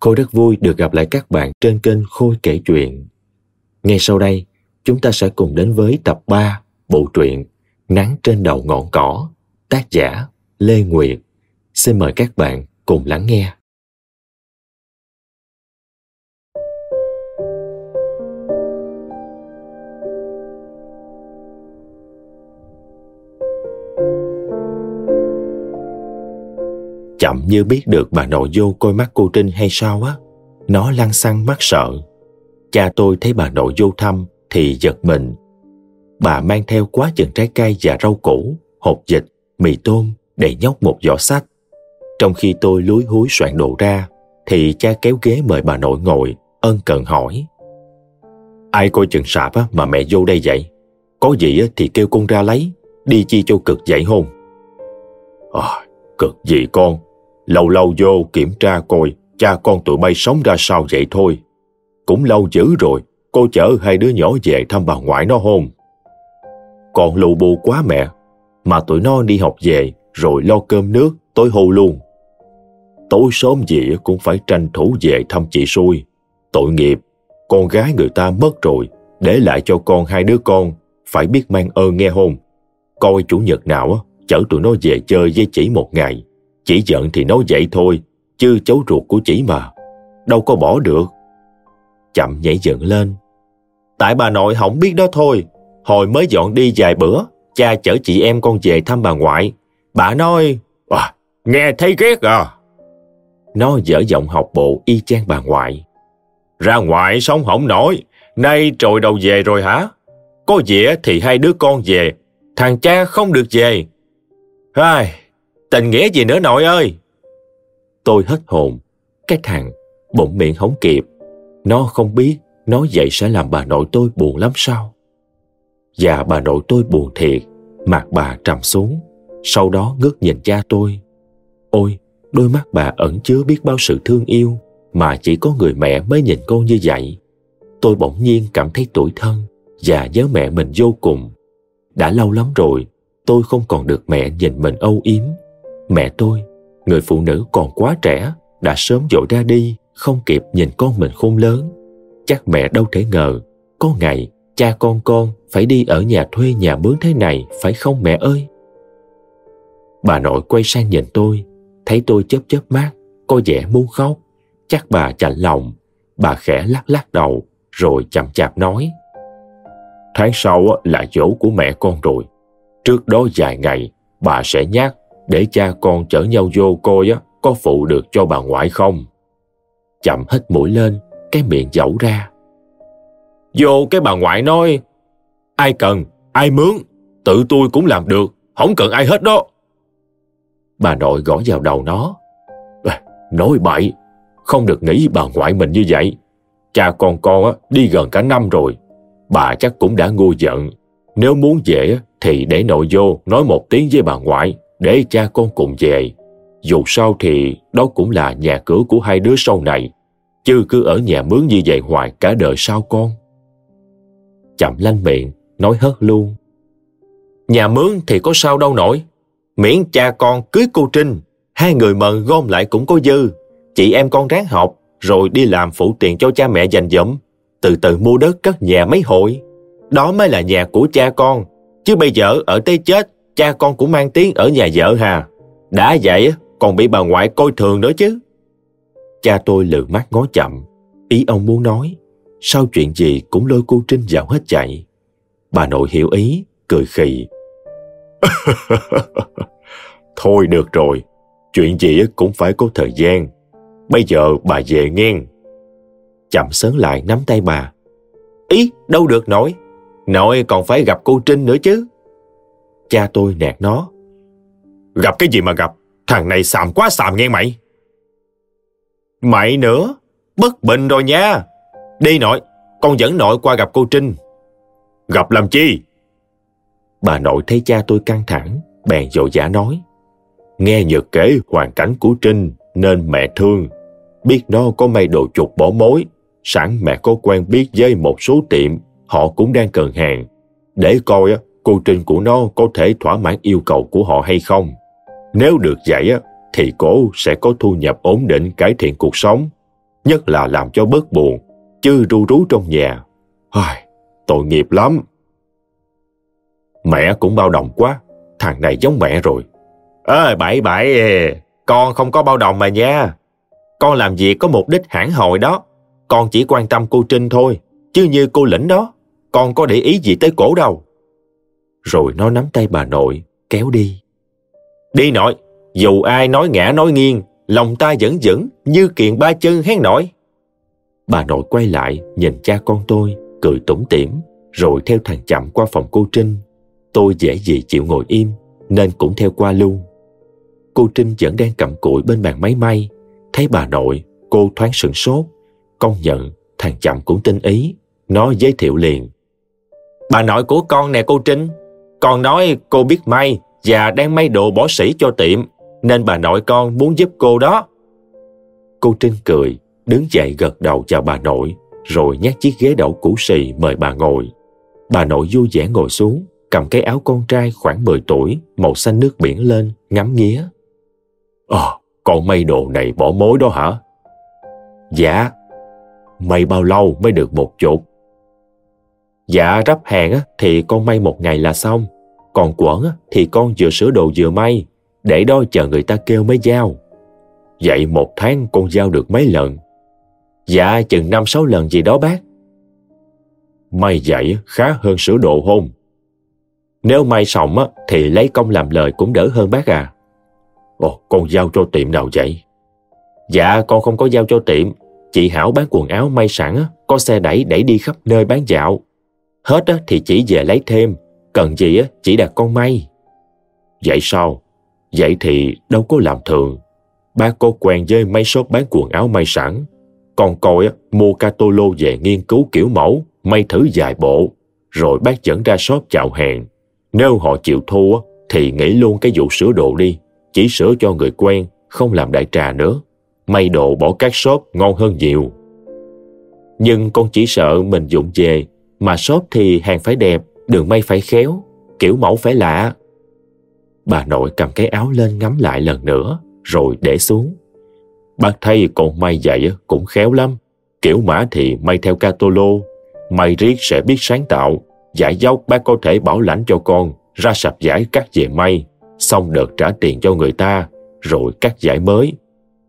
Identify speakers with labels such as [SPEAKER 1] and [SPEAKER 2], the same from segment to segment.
[SPEAKER 1] Khôi rất vui được gặp lại các bạn trên kênh Khôi kể chuyện. Ngay sau đây, chúng ta sẽ cùng đến với tập 3 bộ truyện Nắng trên đầu ngọn cỏ, tác giả Lê Nguyệt. Xin mời các bạn cùng lắng nghe. Chậm như biết được bà nội vô coi mắt cô Trinh hay sao á. Nó lăn xăng mắt sợ. Cha tôi thấy bà nội vô thăm thì giật mình. Bà mang theo quá chừng trái cây và rau củ, hột vịt, mì tôm để nhóc một giỏ sách. Trong khi tôi lúi húi soạn đồ ra, thì cha kéo ghế mời bà nội ngồi, ân cần hỏi. Ai coi chừng sạp á, mà mẹ vô đây vậy? Có gì á, thì kêu con ra lấy, đi chi cho cực dậy hôn. À, cực gì con, Lâu lâu vô kiểm tra coi cha con tụi bay sống ra sao vậy thôi. Cũng lâu dữ rồi, cô chở hai đứa nhỏ về thăm bà ngoại nó hôn. Còn lù bù quá mẹ, mà tụi nó đi học về rồi lo cơm nước tối hô luôn. Tối sớm gì cũng phải tranh thủ về thăm chị xui. Tội nghiệp, con gái người ta mất rồi, để lại cho con hai đứa con, phải biết mang ơn nghe hôn. Coi chủ nhật nào chở tụi nó về chơi với chỉ một ngày. Chỉ giận thì nói vậy thôi, chứ cháu ruột của chỉ mà. Đâu có bỏ được. Chậm nhảy dựng lên. Tại bà nội không biết đó thôi. Hồi mới dọn đi vài bữa, cha chở chị em con về thăm bà ngoại. Bà nói, à, nghe thấy ghét à. Nó dở giọng học bộ y chang bà ngoại. Ra ngoại sống không nổi, nay trồi đầu về rồi hả? Có dĩa thì hai đứa con về, thằng cha không được về. Ai, Tình nghĩa gì nữa nội ơi? Tôi hết hồn. Cái thằng, bụng miệng không kịp. Nó không biết nói vậy sẽ làm bà nội tôi buồn lắm sao? Và bà nội tôi buồn thiệt, mặt bà trầm xuống. Sau đó ngước nhìn cha tôi. Ôi, đôi mắt bà ẩn chứa biết bao sự thương yêu mà chỉ có người mẹ mới nhìn con như vậy. Tôi bỗng nhiên cảm thấy tủi thân và nhớ mẹ mình vô cùng. Đã lâu lắm rồi, tôi không còn được mẹ nhìn mình âu yếm Mẹ tôi, người phụ nữ còn quá trẻ, đã sớm dội ra đi, không kịp nhìn con mình khôn lớn. Chắc mẹ đâu thể ngờ, có ngày cha con con phải đi ở nhà thuê nhà mướn thế này, phải không mẹ ơi? Bà nội quay sang nhìn tôi, thấy tôi chớp chớp mắt, có vẻ muốn khóc. Chắc bà chạnh lòng, bà khẽ lắc lắc đầu, rồi chậm chạp nói. Tháng sau là dỗ của mẹ con rồi. Trước đó vài ngày, bà sẽ nhắc để cha con chở nhau vô coi á, có phụ được cho bà ngoại không. Chậm hết mũi lên, cái miệng dẫu ra. Vô cái bà ngoại nói, ai cần, ai mướn, tự tôi cũng làm được, không cần ai hết đó. Bà nội gõ vào đầu nó. Nói bậy, không được nghĩ bà ngoại mình như vậy. Cha con con á, đi gần cả năm rồi, bà chắc cũng đã ngu giận. Nếu muốn về thì để nội vô nói một tiếng với bà ngoại để cha con cùng về. Dù sao thì đó cũng là nhà cửa của hai đứa sau này, chứ cứ ở nhà mướn như vậy hoài cả đời sao con. Chậm lanh miệng, nói hớt luôn. Nhà mướn thì có sao đâu nổi, miễn cha con cưới cô Trinh, hai người mần gom lại cũng có dư. Chị em con ráng học, rồi đi làm phụ tiền cho cha mẹ dành dụm, từ từ mua đất cất nhà mấy hội. Đó mới là nhà của cha con, chứ bây giờ ở tới chết cha con cũng mang tiếng ở nhà vợ hà. Đã vậy còn bị bà ngoại coi thường nữa chứ. Cha tôi lừ mắt ngó chậm, ý ông muốn nói, sau chuyện gì cũng lôi cô Trinh vào hết chạy. Bà nội hiểu ý, cười khì. Thôi được rồi, chuyện gì cũng phải có thời gian. Bây giờ bà về nghe. Chậm sớn lại nắm tay bà. Ý, đâu được nội. Nội còn phải gặp cô Trinh nữa chứ. Cha tôi nạt nó. Gặp cái gì mà gặp? Thằng này xàm quá xàm nghe mày. Mày nữa, bất bình rồi nha. Đi nội, con dẫn nội qua gặp cô Trinh. Gặp làm chi? Bà nội thấy cha tôi căng thẳng, bèn dội giả nói. Nghe Nhật kể hoàn cảnh của Trinh nên mẹ thương. Biết nó có may đồ chục bỏ mối, sẵn mẹ có quen biết với một số tiệm, họ cũng đang cần hàng. Để coi cô Trinh của nó có thể thỏa mãn yêu cầu của họ hay không. Nếu được vậy, thì cổ sẽ có thu nhập ổn định cải thiện cuộc sống. nhất là làm cho bớt buồn, chứ ru rú trong nhà. Ai, tội nghiệp lắm. Mẹ cũng bao đồng quá, thằng này giống mẹ rồi. Ê, bảy bảy, con không có bao đồng mà nha. Con làm việc có mục đích hãng hội đó. Con chỉ quan tâm cô Trinh thôi, chứ như cô Lĩnh đó, con có để ý gì tới cổ đâu. Rồi nó nắm tay bà nội, kéo đi. Đi nội, dù ai nói ngã nói nghiêng, lòng ta vẫn vững như kiện ba chân hén nổi. Bà nội quay lại nhìn cha con tôi, cười tủm tỉm, rồi theo thằng chậm qua phòng cô Trinh. Tôi dễ gì chịu ngồi im, nên cũng theo qua luôn. Cô Trinh vẫn đang cầm cụi bên bàn máy may. Thấy bà nội, cô thoáng sửng sốt. Công nhận, thằng chậm cũng tin ý. Nó giới thiệu liền. Bà nội của con nè cô Trinh. Con nói cô biết may và đang may đồ bỏ sĩ cho tiệm, nên bà nội con muốn giúp cô đó. Cô Trinh cười, đứng dậy gật đầu chào bà nội, rồi nhắc chiếc ghế đậu cũ xì mời bà ngồi. Bà nội vui vẻ ngồi xuống, cầm cái áo con trai khoảng 10 tuổi, màu xanh nước biển lên, ngắm nghía. Ờ, con may đồ này bỏ mối đó hả? Dạ. May bao lâu mới được một chục? Dạ rắp hàng thì con may một ngày là xong. Còn quẩn thì con vừa sửa đồ vừa may, để đó chờ người ta kêu mới giao. Vậy một tháng con giao được mấy lần? Dạ chừng năm sáu lần gì đó bác. May vậy khá hơn sửa đồ hôn. Nếu may xong á, thì lấy công làm lời cũng đỡ hơn bác à. Ồ, con giao cho tiệm nào vậy? Dạ, con không có giao cho tiệm. Chị Hảo bán quần áo may sẵn có xe đẩy đẩy đi khắp nơi bán dạo. Hết thì chỉ về lấy thêm, cần gì á, chỉ đặt con may. Vậy sao? Vậy thì đâu có làm thường. ba cô quen với mấy shop bán quần áo may sẵn. Còn coi á, mua catalog về nghiên cứu kiểu mẫu, may thử vài bộ, rồi bác dẫn ra shop chào hàng. Nếu họ chịu thua thì nghĩ luôn cái vụ sửa đồ đi, chỉ sửa cho người quen, không làm đại trà nữa. May đồ bỏ các shop ngon hơn nhiều. Nhưng con chỉ sợ mình dụng về, mà shop thì hàng phải đẹp, đường may phải khéo, kiểu mẫu phải lạ. Bà nội cầm cái áo lên ngắm lại lần nữa, rồi để xuống. Bác thấy còn may vậy cũng khéo lắm. Kiểu mã thì may theo catalog, may riết sẽ biết sáng tạo, giải dốc bác có thể bảo lãnh cho con ra sạp giải cắt về may, xong đợt trả tiền cho người ta, rồi cắt giải mới.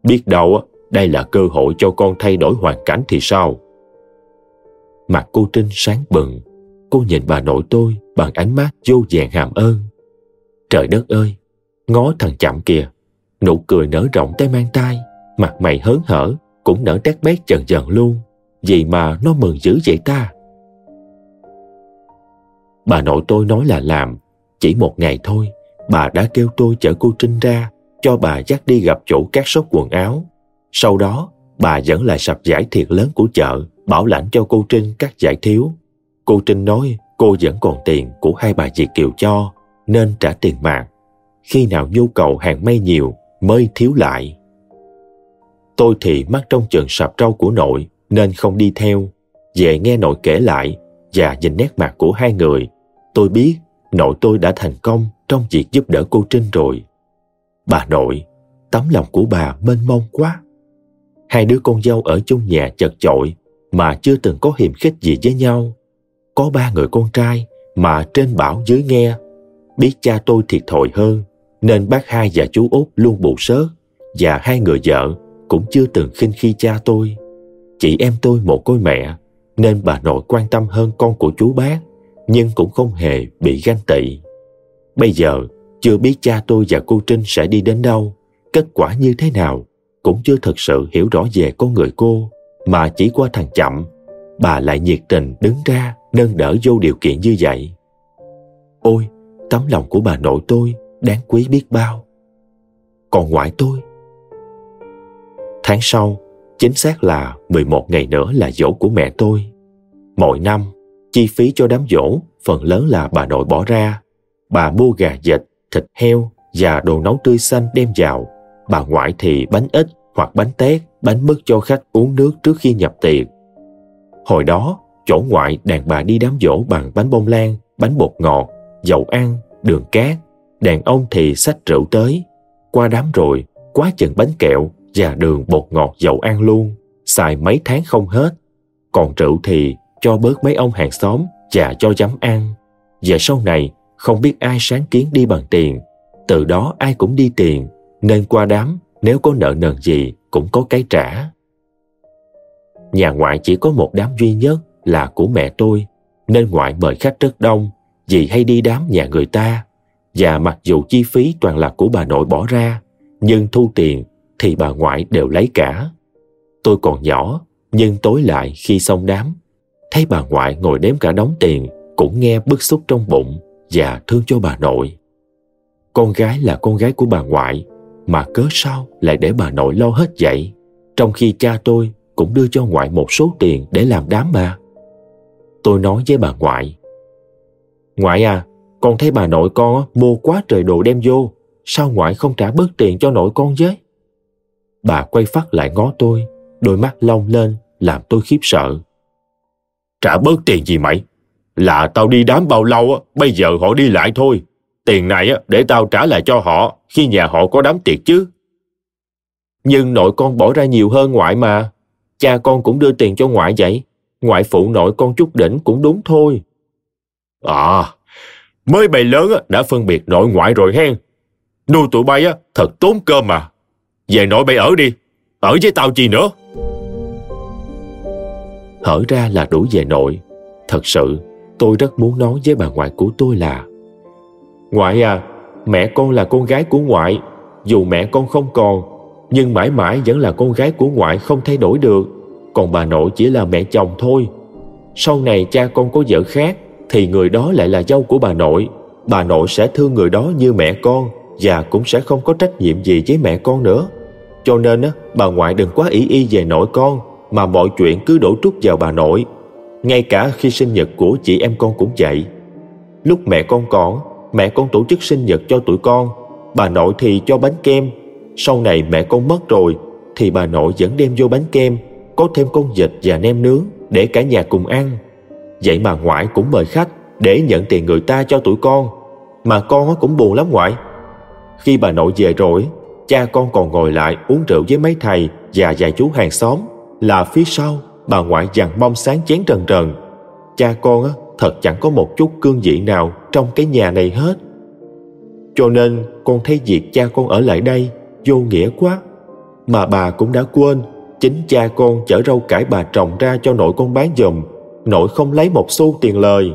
[SPEAKER 1] Biết đâu đây là cơ hội cho con thay đổi hoàn cảnh thì sao? Mặt cô Trinh sáng bừng, cô nhìn bà nội tôi bằng ánh mắt vô vàng hàm ơn. Trời đất ơi, ngó thằng chậm kìa, nụ cười nở rộng tới mang tay, mặt mày hớn hở, cũng nở tét bét dần dần luôn. Vì mà nó mừng dữ vậy ta? Bà nội tôi nói là làm, chỉ một ngày thôi, bà đã kêu tôi chở cô Trinh ra, cho bà dắt đi gặp chủ các shop quần áo. Sau đó, bà dẫn lại sạp giải thiệt lớn của chợ, bảo lãnh cho cô Trinh các giải thiếu. Cô Trinh nói cô vẫn còn tiền của hai bà Việt Kiều cho, nên trả tiền mạng. Khi nào nhu cầu hàng may nhiều mới thiếu lại. Tôi thì mắc trong chừng sạp rau của nội nên không đi theo. Về nghe nội kể lại và nhìn nét mặt của hai người, tôi biết nội tôi đã thành công trong việc giúp đỡ cô Trinh rồi. Bà nội, tấm lòng của bà mênh mông quá. Hai đứa con dâu ở chung nhà chật chội mà chưa từng có hiềm khích gì với nhau. Có ba người con trai mà trên bảo dưới nghe. Biết cha tôi thiệt thòi hơn nên bác hai và chú út luôn bù sớt và hai người vợ cũng chưa từng khinh khi cha tôi. Chị em tôi một côi mẹ nên bà nội quan tâm hơn con của chú bác nhưng cũng không hề bị ganh tị. Bây giờ, chưa biết cha tôi và cô Trinh sẽ đi đến đâu, kết quả như thế nào, cũng chưa thật sự hiểu rõ về con người cô, mà chỉ qua thằng chậm, bà lại nhiệt tình đứng ra nâng đỡ vô điều kiện như vậy. Ôi, tấm lòng của bà nội tôi đáng quý biết bao. Còn ngoại tôi? Tháng sau, chính xác là 11 ngày nữa là dỗ của mẹ tôi. Mỗi năm, chi phí cho đám dỗ phần lớn là bà nội bỏ ra. Bà mua gà vịt, thịt heo và đồ nấu tươi xanh đem vào. Bà ngoại thì bánh ít hoặc bánh tét, bánh mất cho khách uống nước trước khi nhập tiệc. Hồi đó, chỗ ngoại đàn bà đi đám dỗ bằng bánh bông lan, bánh bột ngọt, dầu ăn, đường cát. Đàn ông thì xách rượu tới. Qua đám rồi, quá chừng bánh kẹo và đường bột ngọt dầu ăn luôn. xài mấy tháng không hết. Còn rượu thì cho bớt mấy ông hàng xóm và cho dám ăn. Và sau này không biết ai sáng kiến đi bằng tiền. Từ đó ai cũng đi tiền, nên qua đám nếu có nợ nần gì cũng có cái trả. Nhà ngoại chỉ có một đám duy nhất là của mẹ tôi, nên ngoại mời khách rất đông vì hay đi đám nhà người ta. Và mặc dù chi phí toàn là của bà nội bỏ ra, nhưng thu tiền thì bà ngoại đều lấy cả. Tôi còn nhỏ, nhưng tối lại khi xong đám, thấy bà ngoại ngồi đếm cả đống tiền cũng nghe bức xúc trong bụng và thương cho bà nội. Con gái là con gái của bà ngoại, mà cớ sao lại để bà nội lo hết vậy? Trong khi cha tôi cũng đưa cho ngoại một số tiền để làm đám bà. Tôi nói với bà ngoại, Ngoại à, con thấy bà nội con mua quá trời đồ đem vô, sao ngoại không trả bớt tiền cho nội con với? Bà quay phát lại ngó tôi, đôi mắt long lên làm tôi khiếp sợ. Trả bớt tiền gì mày? Là tao đi đám bao lâu, bây giờ họ đi lại thôi. Tiền này để tao trả lại cho họ khi nhà họ có đám tiệc chứ. Nhưng nội con bỏ ra nhiều hơn ngoại mà. Cha con cũng đưa tiền cho ngoại vậy. Ngoại phụ nội con chút đỉnh cũng đúng thôi. À, mới bày lớn đã phân biệt nội ngoại rồi hen. Nuôi tụi bay thật tốn cơm mà. Về nội bay ở đi, ở với tao chi nữa. Hở ra là đuổi về nội. Thật sự, tôi rất muốn nói với bà ngoại của tôi là Ngoại à, mẹ con là con gái của ngoại. Dù mẹ con không còn, nhưng mãi mãi vẫn là con gái của ngoại không thay đổi được. Còn bà nội chỉ là mẹ chồng thôi. Sau này cha con có vợ khác, thì người đó lại là dâu của bà nội. Bà nội sẽ thương người đó như mẹ con và cũng sẽ không có trách nhiệm gì với mẹ con nữa. Cho nên á, bà ngoại đừng quá ý y về nội con mà mọi chuyện cứ đổ trút vào bà nội. Ngay cả khi sinh nhật của chị em con cũng vậy. Lúc mẹ con còn, mẹ con tổ chức sinh nhật cho tụi con, bà nội thì cho bánh kem. Sau này mẹ con mất rồi, thì bà nội vẫn đem vô bánh kem, có thêm con vịt và nem nướng để cả nhà cùng ăn. Vậy mà ngoại cũng mời khách để nhận tiền người ta cho tụi con. Mà con cũng buồn lắm ngoại. Khi bà nội về rồi, cha con còn ngồi lại uống rượu với mấy thầy và vài chú hàng xóm là phía sau bà ngoại dằn mong sáng chén trần trần. Cha con thật chẳng có một chút cương vị nào trong cái nhà này hết. Cho nên con thấy việc cha con ở lại đây vô nghĩa quá. Mà bà cũng đã quên chính cha con chở rau cải bà trồng ra cho nội con bán dùm. Nội không lấy một xu tiền lời.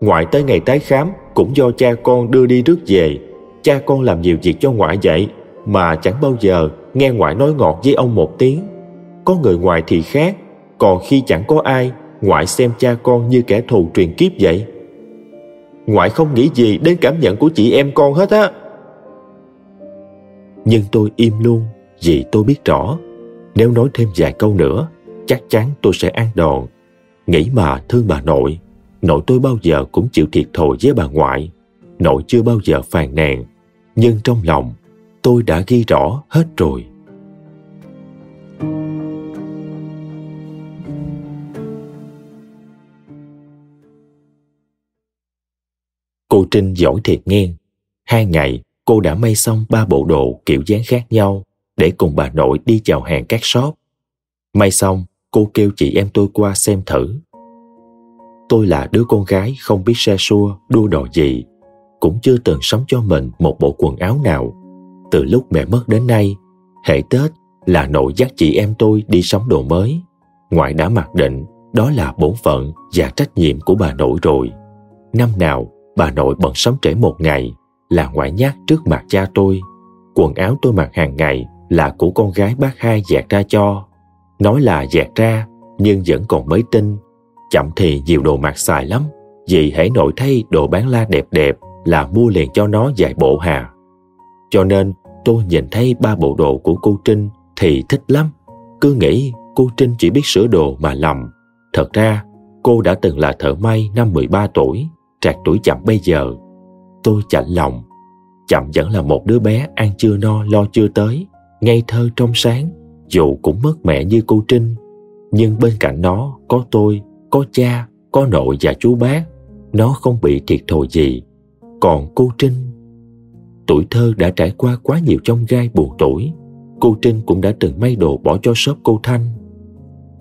[SPEAKER 1] Ngoại tới ngày tái khám cũng do cha con đưa đi rước về. Cha con làm nhiều việc cho ngoại vậy mà chẳng bao giờ nghe ngoại nói ngọt với ông một tiếng. Có người ngoài thì khác, còn khi chẳng có ai, ngoại xem cha con như kẻ thù truyền kiếp vậy. Ngoại không nghĩ gì đến cảm nhận của chị em con hết á. Nhưng tôi im luôn vì tôi biết rõ nếu nói thêm vài câu nữa chắc chắn tôi sẽ ăn đòn. Nghĩ mà thương bà nội, nội tôi bao giờ cũng chịu thiệt thòi với bà ngoại. Nội chưa bao giờ phàn nàn, nhưng trong lòng tôi đã ghi rõ hết rồi. Cô Trinh giỏi thiệt nghe. Hai ngày, cô đã may xong ba bộ đồ kiểu dáng khác nhau để cùng bà nội đi chào hàng các shop. May xong, cô kêu chị em tôi qua xem thử. Tôi là đứa con gái không biết xe xua, đua đòi gì, cũng chưa từng sống cho mình một bộ quần áo nào. Từ lúc mẹ mất đến nay, hệ Tết là nội dắt chị em tôi đi sống đồ mới. Ngoại đã mặc định đó là bổn phận và trách nhiệm của bà nội rồi. Năm nào, bà nội bận sống trễ một ngày là ngoại nhát trước mặt cha tôi. Quần áo tôi mặc hàng ngày là của con gái bác hai dẹt ra cho. Nói là dẹt ra, nhưng vẫn còn mới tin. Chậm thì nhiều đồ mặc xài lắm, vì hãy nội thay đồ bán la đẹp đẹp là mua liền cho nó vài bộ hà. Cho nên tôi nhìn thấy ba bộ đồ của cô Trinh thì thích lắm. Cứ nghĩ cô Trinh chỉ biết sửa đồ mà lầm. Thật ra, cô đã từng là thợ may năm 13 tuổi, trạc tuổi chậm bây giờ. Tôi chạnh lòng. Chậm vẫn là một đứa bé ăn chưa no lo chưa tới, ngây thơ trong sáng, dù cũng mất mẹ như cô Trinh. Nhưng bên cạnh nó có tôi, có cha, có nội và chú bác. Nó không bị thiệt thòi gì. Còn cô Trinh Tuổi thơ đã trải qua quá nhiều trong gai buồn tuổi Cô Trinh cũng đã từng may đồ bỏ cho shop cô Thanh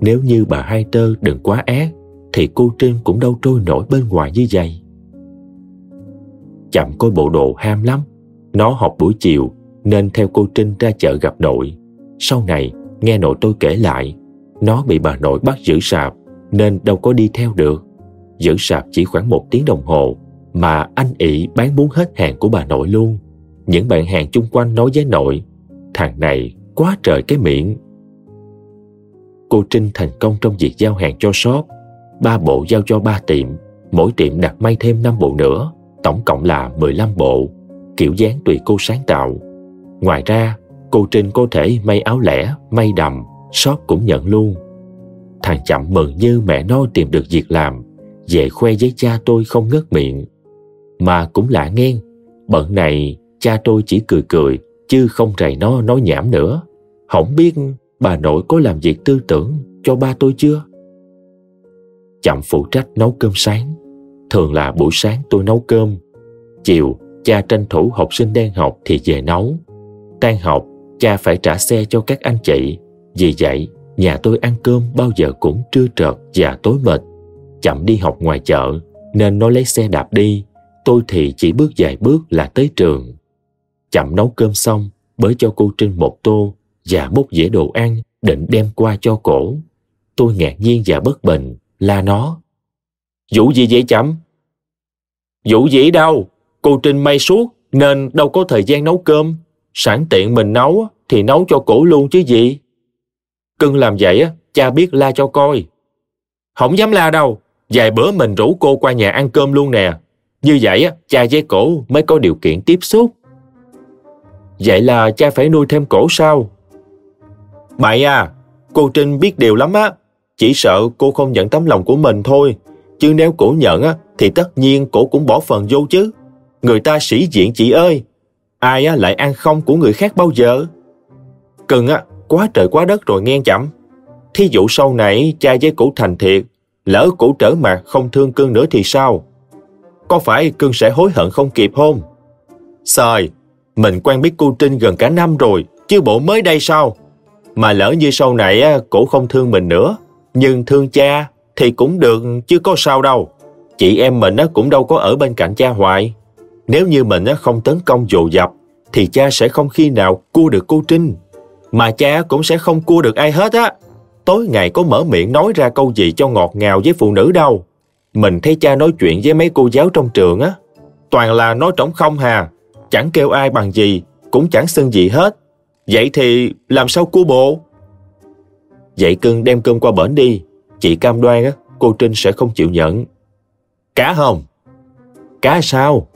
[SPEAKER 1] nếu như bà hai tơ đừng quá ác thì cô Trinh cũng đâu trôi nổi bên ngoài như vậy. Chậm có bộ đồ ham lắm. Nó học buổi chiều nên theo cô Trinh ra chợ gặp nội. Sau này, nghe nội tôi kể lại, nó bị bà nội bắt giữ sạp nên đâu có đi theo được. Giữ sạp chỉ khoảng một tiếng đồng hồ mà anh ị bán muốn hết hàng của bà nội luôn. Những bạn hàng chung quanh nói với nội, thằng này quá trời cái miệng. Cô Trinh thành công trong việc giao hàng cho shop. Ba bộ giao cho ba tiệm, mỗi tiệm đặt may thêm 5 bộ nữa, tổng cộng là 15 bộ, kiểu dáng tùy cô sáng tạo. Ngoài ra, cô Trinh có thể may áo lẻ, may đầm, shop cũng nhận luôn. Thằng chậm mừng như mẹ nó tìm được việc làm, về khoe với cha tôi không ngớt miệng. Mà cũng lạ nghe, bận này cha tôi chỉ cười cười, chứ không rầy nó nói nhảm nữa. Không biết bà nội có làm việc tư tưởng cho ba tôi chưa? Chậm phụ trách nấu cơm sáng. Thường là buổi sáng tôi nấu cơm. Chiều, cha tranh thủ học sinh đang học thì về nấu. Tan học, cha phải trả xe cho các anh chị. Vì vậy, nhà tôi ăn cơm bao giờ cũng trưa trợt và tối mệt. Chậm đi học ngoài chợ, nên nó lấy xe đạp đi. Tôi thì chỉ bước vài bước là tới trường. Chậm nấu cơm xong, bới cho cô Trinh một tô và bốc dĩa đồ ăn định đem qua cho cổ. Tôi ngạc nhiên và bất bình, là nó. Vụ gì vậy chậm? Vụ gì đâu, cô Trinh may suốt nên đâu có thời gian nấu cơm. Sẵn tiện mình nấu thì nấu cho cổ luôn chứ gì. Cưng làm vậy cha biết la cho coi. Không dám la đâu, vài bữa mình rủ cô qua nhà ăn cơm luôn nè. Như vậy cha với cổ mới có điều kiện tiếp xúc. Vậy là cha phải nuôi thêm cổ sao? Bậy à, cô Trinh biết điều lắm á. Chỉ sợ cô không nhận tấm lòng của mình thôi. Chứ nếu cổ nhận á, thì tất nhiên cổ cũng bỏ phần vô chứ. Người ta sĩ diện chị ơi. Ai á, lại ăn không của người khác bao giờ? Cần á, quá trời quá đất rồi nghe chậm. Thí dụ sau này cha với cổ thành thiệt, lỡ cổ trở mặt không thương cưng nữa thì sao? Có phải cưng sẽ hối hận không kịp không? Sời, mình quen biết cô Trinh gần cả năm rồi, chứ bộ mới đây sao? Mà lỡ như sau này cổ không thương mình nữa, nhưng thương cha thì cũng được chứ có sao đâu. Chị em mình cũng đâu có ở bên cạnh cha hoài. Nếu như mình không tấn công dồ dập, thì cha sẽ không khi nào cua được cô Trinh. Mà cha cũng sẽ không cua được ai hết á. Tối ngày có mở miệng nói ra câu gì cho ngọt ngào với phụ nữ đâu. Mình thấy cha nói chuyện với mấy cô giáo trong trường á. Toàn là nói trống không hà. Chẳng kêu ai bằng gì, cũng chẳng xưng gì hết. Vậy thì làm sao cua bộ? Vậy cưng đem cơm qua bển đi. Chị cam đoan á, cô Trinh sẽ không chịu nhận. Cá không? Cá sao?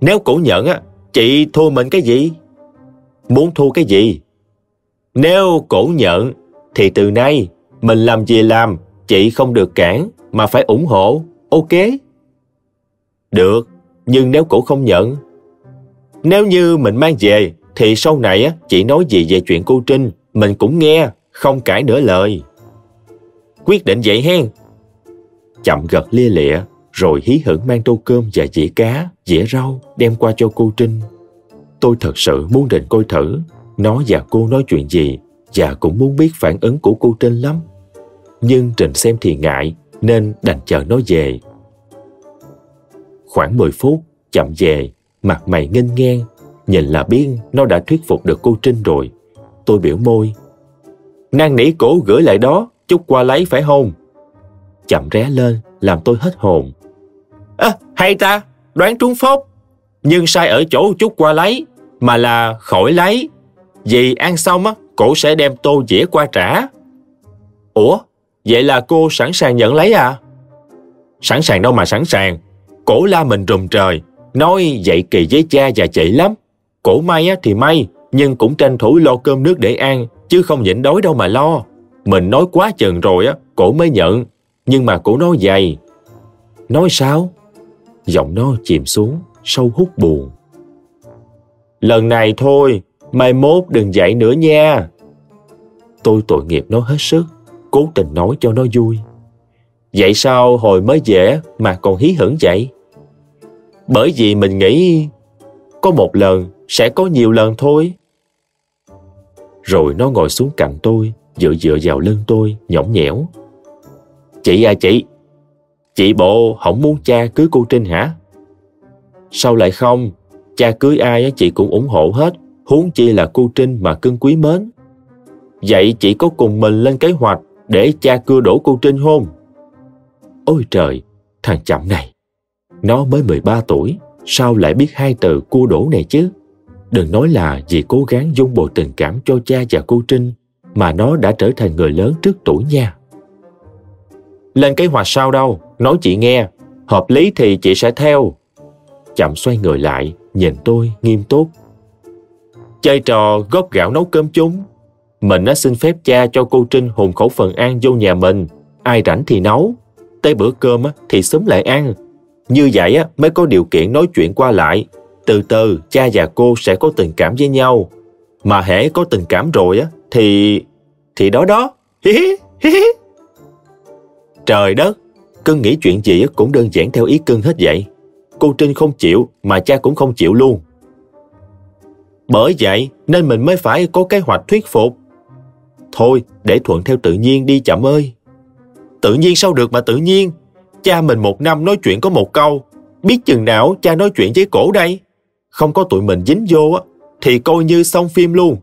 [SPEAKER 1] Nếu cổ nhận á, chị thua mình cái gì? Muốn thua cái gì? Nếu cổ nhận, thì từ nay mình làm gì làm, chị không được cản, mà phải ủng hộ, ok? Được, nhưng nếu cổ không nhận, nếu như mình mang về, thì sau này á, chị nói gì về chuyện cô Trinh, mình cũng nghe, không cãi nửa lời. Quyết định vậy hen. Chậm gật lia lịa, rồi hí hửng mang tô cơm và dĩa cá, dĩa rau đem qua cho cô Trinh. Tôi thật sự muốn định coi thử nó và cô nói chuyện gì và cũng muốn biết phản ứng của cô Trinh lắm. Nhưng Trình xem thì ngại nên đành chờ nó về. Khoảng 10 phút, chậm về, mặt mày nghênh ngang, nhìn là biết nó đã thuyết phục được cô Trinh rồi. Tôi biểu môi. Năn nỉ cổ gửi lại đó, chút qua lấy phải không? Chậm ré lên, làm tôi hết hồn. À, hay ta, đoán trúng phốc. Nhưng sai ở chỗ chút qua lấy, mà là khỏi lấy. Vì ăn xong á, cổ sẽ đem tô dĩa qua trả. Ủa, vậy là cô sẵn sàng nhận lấy à? Sẵn sàng đâu mà sẵn sàng. Cổ la mình rùm trời, nói vậy kỳ với cha và chị lắm. Cổ may á thì may, nhưng cũng tranh thủ lo cơm nước để ăn, chứ không nhịn đói đâu mà lo. Mình nói quá chừng rồi á, cổ mới nhận, nhưng mà cổ nói dày. Nói sao? Giọng nó chìm xuống, sâu hút buồn. Lần này thôi, mai mốt đừng dậy nữa nha. Tôi tội nghiệp nó hết sức, cố tình nói cho nó vui. Vậy sao hồi mới dễ mà còn hí hửng vậy? Bởi vì mình nghĩ có một lần sẽ có nhiều lần thôi. Rồi nó ngồi xuống cạnh tôi dựa dựa vào lưng tôi, nhõng nhẽo. Chị à chị, chị bộ không muốn cha cưới cô Trinh hả? Sao lại không? Cha cưới ai chị cũng ủng hộ hết, huống chi là cô Trinh mà cưng quý mến. Vậy chị có cùng mình lên kế hoạch để cha cưa đổ cô Trinh hôn? Ôi trời, thằng chậm này, nó mới 13 tuổi, sao lại biết hai từ cua đổ này chứ? Đừng nói là vì cố gắng dung bồi tình cảm cho cha và cô Trinh mà nó đã trở thành người lớn trước tuổi nha. Lên kế hoạch sao đâu, nói chị nghe, hợp lý thì chị sẽ theo. Chậm xoay người lại, nhìn tôi nghiêm túc. Chơi trò góp gạo nấu cơm chúng. Mình đã xin phép cha cho cô Trinh hùng khẩu phần ăn vô nhà mình. Ai rảnh thì nấu. Tới bữa cơm thì sớm lại ăn. Như vậy mới có điều kiện nói chuyện qua lại. Từ từ cha và cô sẽ có tình cảm với nhau. Mà hễ có tình cảm rồi á thì... thì đó đó. Trời đất, cưng nghĩ chuyện gì cũng đơn giản theo ý cưng hết vậy. Cô Trinh không chịu mà cha cũng không chịu luôn. Bởi vậy nên mình mới phải có kế hoạch thuyết phục. Thôi, để thuận theo tự nhiên đi chậm ơi. Tự nhiên sao được mà tự nhiên? Cha mình một năm nói chuyện có một câu. Biết chừng nào cha nói chuyện với cổ đây? Không có tụi mình dính vô á, thì coi như xong phim luôn.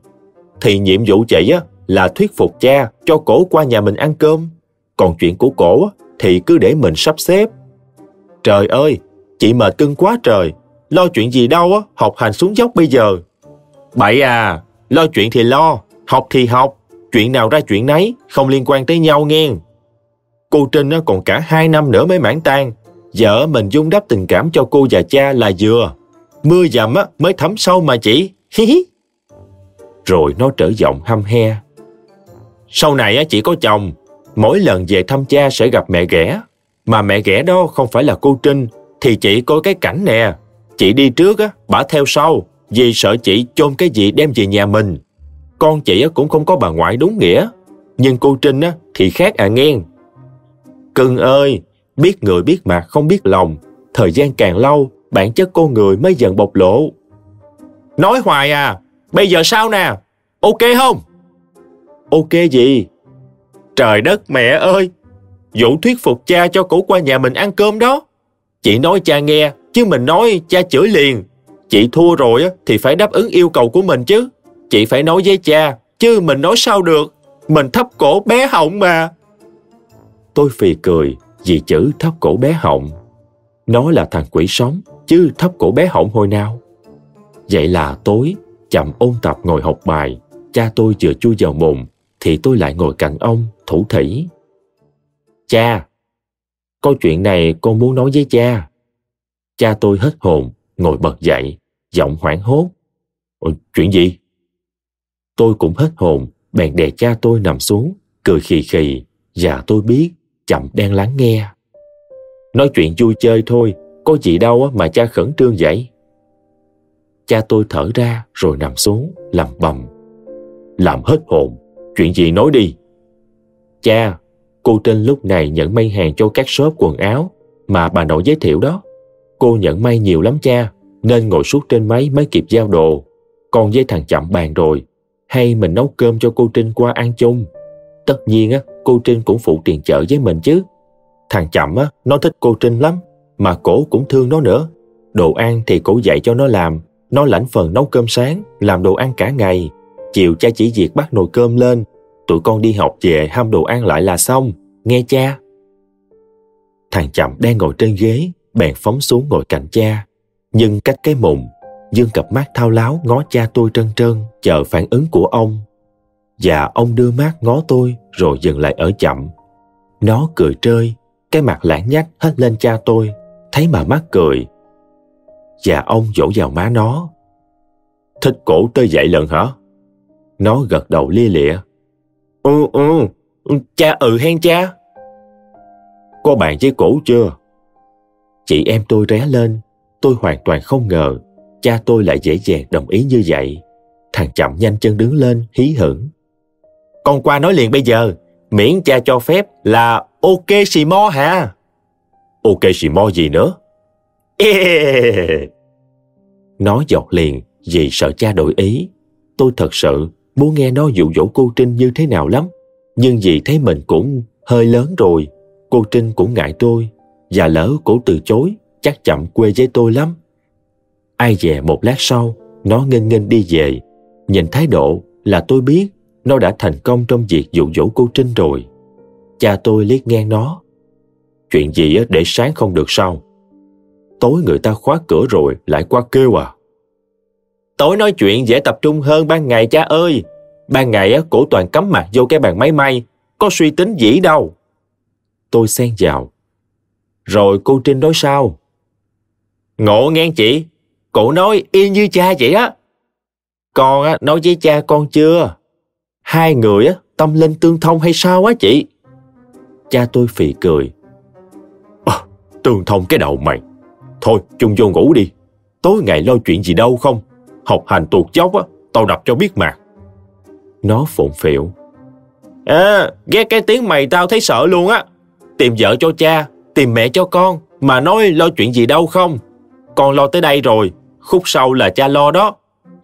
[SPEAKER 1] Thì nhiệm vụ chị á, là thuyết phục cha cho cổ qua nhà mình ăn cơm. Còn chuyện của cổ thì cứ để mình sắp xếp. Trời ơi, chị mệt cưng quá trời. Lo chuyện gì đâu á, học hành xuống dốc bây giờ. Bậy à, lo chuyện thì lo, học thì học. Chuyện nào ra chuyện nấy, không liên quan tới nhau nghe. Cô Trinh còn cả hai năm nữa mới mãn tan. Vợ mình dung đắp tình cảm cho cô và cha là vừa. Mưa dầm á mới thấm sâu mà chị. Hí hí. Rồi nó trở giọng hăm he. Sau này á chị có chồng, mỗi lần về thăm cha sẽ gặp mẹ ghẻ. Mà mẹ ghẻ đó không phải là cô Trinh, thì chị coi cái cảnh nè. Chị đi trước á, bà theo sau, vì sợ chị chôn cái gì đem về nhà mình. Con chị á cũng không có bà ngoại đúng nghĩa, nhưng cô Trinh á thì khác à nghe. Cưng ơi, biết người biết mặt không biết lòng, thời gian càng lâu, bản chất con người mới dần bộc lộ. Nói hoài à, bây giờ sao nè? Ok không? Ok gì? Trời đất mẹ ơi! Vũ thuyết phục cha cho cổ qua nhà mình ăn cơm đó. Chị nói cha nghe, chứ mình nói cha chửi liền. Chị thua rồi thì phải đáp ứng yêu cầu của mình chứ. Chị phải nói với cha, chứ mình nói sao được. Mình thấp cổ bé họng mà. Tôi phì cười vì chữ thấp cổ bé họng. Nó là thằng quỷ sống, chứ thấp cổ bé họng hồi nào. Vậy là tối, chậm ôn tập ngồi học bài, cha tôi vừa chui vào mồm thì tôi lại ngồi cạnh ông, thủ thủy. Cha, câu chuyện này con muốn nói với cha. Cha tôi hết hồn, ngồi bật dậy, giọng hoảng hốt. Ồ, chuyện gì? Tôi cũng hết hồn, bèn đè cha tôi nằm xuống, cười khì khì, và tôi biết chậm đang lắng nghe. Nói chuyện vui chơi thôi, có gì đâu mà cha khẩn trương vậy. Cha tôi thở ra rồi nằm xuống, làm bầm. Làm hết hồn, chuyện gì nói đi. Cha, cô trên lúc này nhận may hàng cho các shop quần áo mà bà nội giới thiệu đó. Cô nhận may nhiều lắm cha, nên ngồi suốt trên máy mới kịp giao đồ. Còn với thằng chậm bàn rồi, hay mình nấu cơm cho cô Trinh qua ăn chung. Tất nhiên á, cô Trinh cũng phụ tiền chợ với mình chứ. Thằng chậm á, nó thích cô Trinh lắm, mà cổ cũng thương nó nữa. Đồ ăn thì cổ dạy cho nó làm, nó lãnh phần nấu cơm sáng, làm đồ ăn cả ngày. Chiều cha chỉ việc bắt nồi cơm lên, tụi con đi học về ham đồ ăn lại là xong, nghe cha. Thằng chậm đang ngồi trên ghế, bèn phóng xuống ngồi cạnh cha. Nhưng cách cái mụn, Dương cặp mắt thao láo ngó cha tôi trân trân, chờ phản ứng của ông. Và ông đưa mắt ngó tôi rồi dừng lại ở chậm. Nó cười trơi, cái mặt lãng nhách hết lên cha tôi, thấy mà mắt cười. Và ông vỗ vào má nó. Thích cổ tới dậy lần hả? Nó gật đầu lia lịa. Ừ, ừ, cha ừ hen cha. Có bạn với cổ chưa? Chị em tôi ré lên, tôi hoàn toàn không ngờ cha tôi lại dễ dàng đồng ý như vậy. Thằng chậm nhanh chân đứng lên, hí hửng. Con qua nói liền bây giờ, miễn cha cho phép là ok xì mo hả? Ok xì mo gì nữa? Ê! Nó giọt liền vì sợ cha đổi ý. Tôi thật sự muốn nghe nó dụ dỗ cô Trinh như thế nào lắm, Nhưng vì thấy mình cũng hơi lớn rồi, cô Trinh cũng ngại tôi, và lỡ cổ từ chối, chắc chậm quê với tôi lắm. Ai về một lát sau, nó nghênh nghênh đi về. Nhìn thái độ là tôi biết nó đã thành công trong việc dụ dỗ cô Trinh rồi. Cha tôi liếc ngang nó. Chuyện gì để sáng không được sao? Tối người ta khóa cửa rồi lại qua kêu à? Tối nói chuyện dễ tập trung hơn ban ngày cha ơi. Ban ngày á, cổ toàn cắm mặt vô cái bàn máy may, có suy tính gì đâu. Tôi xen vào. Rồi cô Trinh nói sao? Ngộ ngang chị, cổ nói y như cha vậy á. Con á, nói với cha con chưa? Hai người á, tâm linh tương thông hay sao á chị? Cha tôi phì cười. À, tương thông cái đầu mày. Thôi, chung vô ngủ đi. Tối ngày lo chuyện gì đâu không? Học hành tuột dốc á, tao đập cho biết mà. Nó phụng phịu. À, nghe cái tiếng mày tao thấy sợ luôn á. Tìm vợ cho cha, tìm mẹ cho con, mà nói lo chuyện gì đâu không. Con lo tới đây rồi, khúc sau là cha lo đó.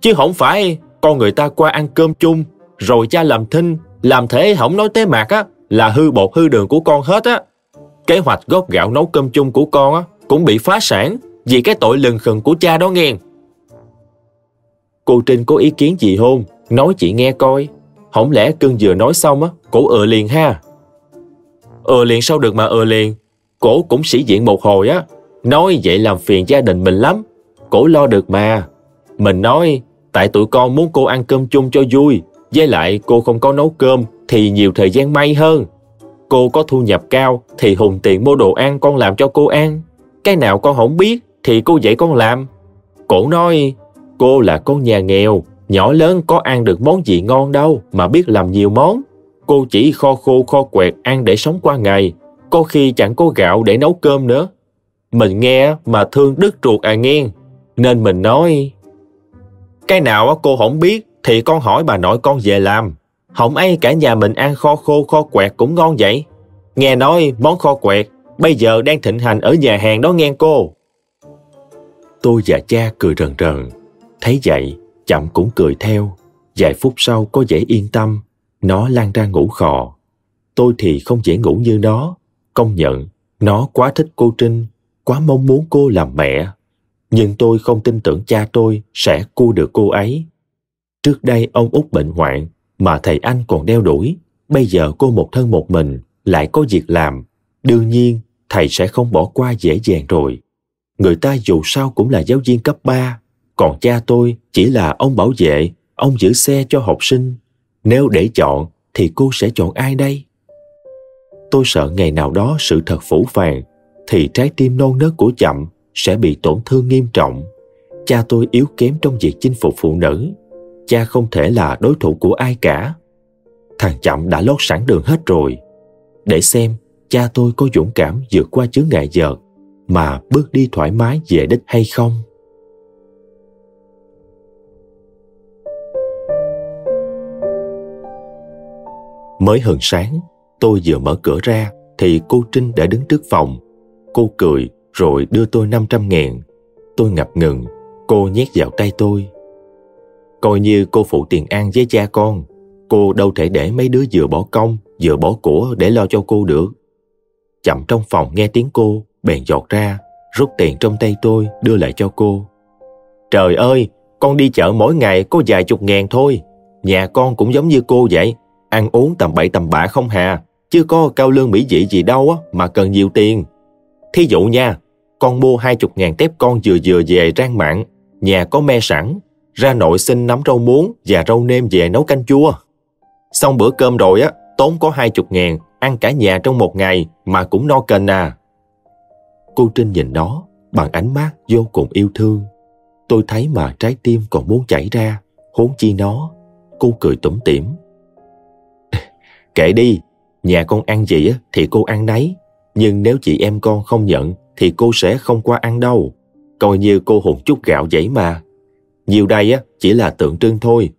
[SPEAKER 1] Chứ không phải con người ta qua ăn cơm chung, rồi cha làm thinh, làm thế không nói tới mạc á, là hư bột hư đường của con hết á. Kế hoạch góp gạo nấu cơm chung của con á, cũng bị phá sản vì cái tội lừng khừng của cha đó nghe. Cô Trinh có ý kiến gì hôn? Nói chị nghe coi. Không lẽ cưng vừa nói xong á, cổ ừ liền ha. Ừ liền sao được mà ừ liền. Cổ cũng sĩ diện một hồi á. Nói vậy làm phiền gia đình mình lắm. Cổ lo được mà. Mình nói, tại tụi con muốn cô ăn cơm chung cho vui. Với lại cô không có nấu cơm thì nhiều thời gian may hơn. Cô có thu nhập cao thì hùng tiền mua đồ ăn con làm cho cô ăn. Cái nào con không biết thì cô dạy con làm. Cổ nói, cô là con nhà nghèo, nhỏ lớn có ăn được món gì ngon đâu mà biết làm nhiều món. Cô chỉ kho khô kho quẹt ăn để sống qua ngày, có khi chẳng có gạo để nấu cơm nữa. Mình nghe mà thương đứt ruột à nghe, nên mình nói. Cái nào cô không biết thì con hỏi bà nội con về làm. Không ai cả nhà mình ăn kho khô kho quẹt cũng ngon vậy. Nghe nói món kho quẹt bây giờ đang thịnh hành ở nhà hàng đó nghe cô. Tôi và cha cười rần rần. Thấy vậy, chậm cũng cười theo. Vài phút sau có vẻ yên tâm, nó lan ra ngủ khò. Tôi thì không dễ ngủ như nó. Công nhận, nó quá thích cô Trinh, quá mong muốn cô làm mẹ. Nhưng tôi không tin tưởng cha tôi sẽ cua được cô ấy. Trước đây ông út bệnh hoạn, mà thầy anh còn đeo đuổi. Bây giờ cô một thân một mình, lại có việc làm. Đương nhiên, thầy sẽ không bỏ qua dễ dàng rồi. Người ta dù sao cũng là giáo viên cấp 3, còn cha tôi chỉ là ông bảo vệ, ông giữ xe cho học sinh. Nếu để chọn, thì cô sẽ chọn ai đây? Tôi sợ ngày nào đó sự thật phủ phàng, thì trái tim non nớt của chậm sẽ bị tổn thương nghiêm trọng. Cha tôi yếu kém trong việc chinh phục phụ nữ. Cha không thể là đối thủ của ai cả. Thằng chậm đã lót sẵn đường hết rồi. Để xem cha tôi có dũng cảm vượt qua chướng ngại vật mà bước đi thoải mái về đích hay không? Mới hừng sáng, tôi vừa mở cửa ra thì cô trinh đã đứng trước phòng. Cô cười rồi đưa tôi 500 ngàn. Tôi ngập ngừng, cô nhét vào tay tôi. Coi như cô phụ tiền ăn với cha con, cô đâu thể để mấy đứa vừa bỏ công, vừa bỏ của để lo cho cô được chậm trong phòng nghe tiếng cô, bèn giọt ra, rút tiền trong tay tôi, đưa lại cho cô. Trời ơi, con đi chợ mỗi ngày có vài chục ngàn thôi. Nhà con cũng giống như cô vậy, ăn uống tầm bậy tầm bạ không hà, chứ có cao lương mỹ vị gì đâu á, mà cần nhiều tiền. Thí dụ nha, con mua hai chục ngàn tép con vừa vừa về rang mặn nhà có me sẵn, ra nội xin nắm rau muống và rau nêm về nấu canh chua. Xong bữa cơm rồi á, tốn có hai chục ngàn ăn cả nhà trong một ngày mà cũng no kênh à. Cô Trinh nhìn nó bằng ánh mắt vô cùng yêu thương. Tôi thấy mà trái tim còn muốn chảy ra, huống chi nó. Cô cười tủm tỉm. Kệ đi, nhà con ăn gì thì cô ăn nấy. Nhưng nếu chị em con không nhận thì cô sẽ không qua ăn đâu. Coi như cô hùng chút gạo vậy mà. Nhiều đây á chỉ là tượng trưng thôi.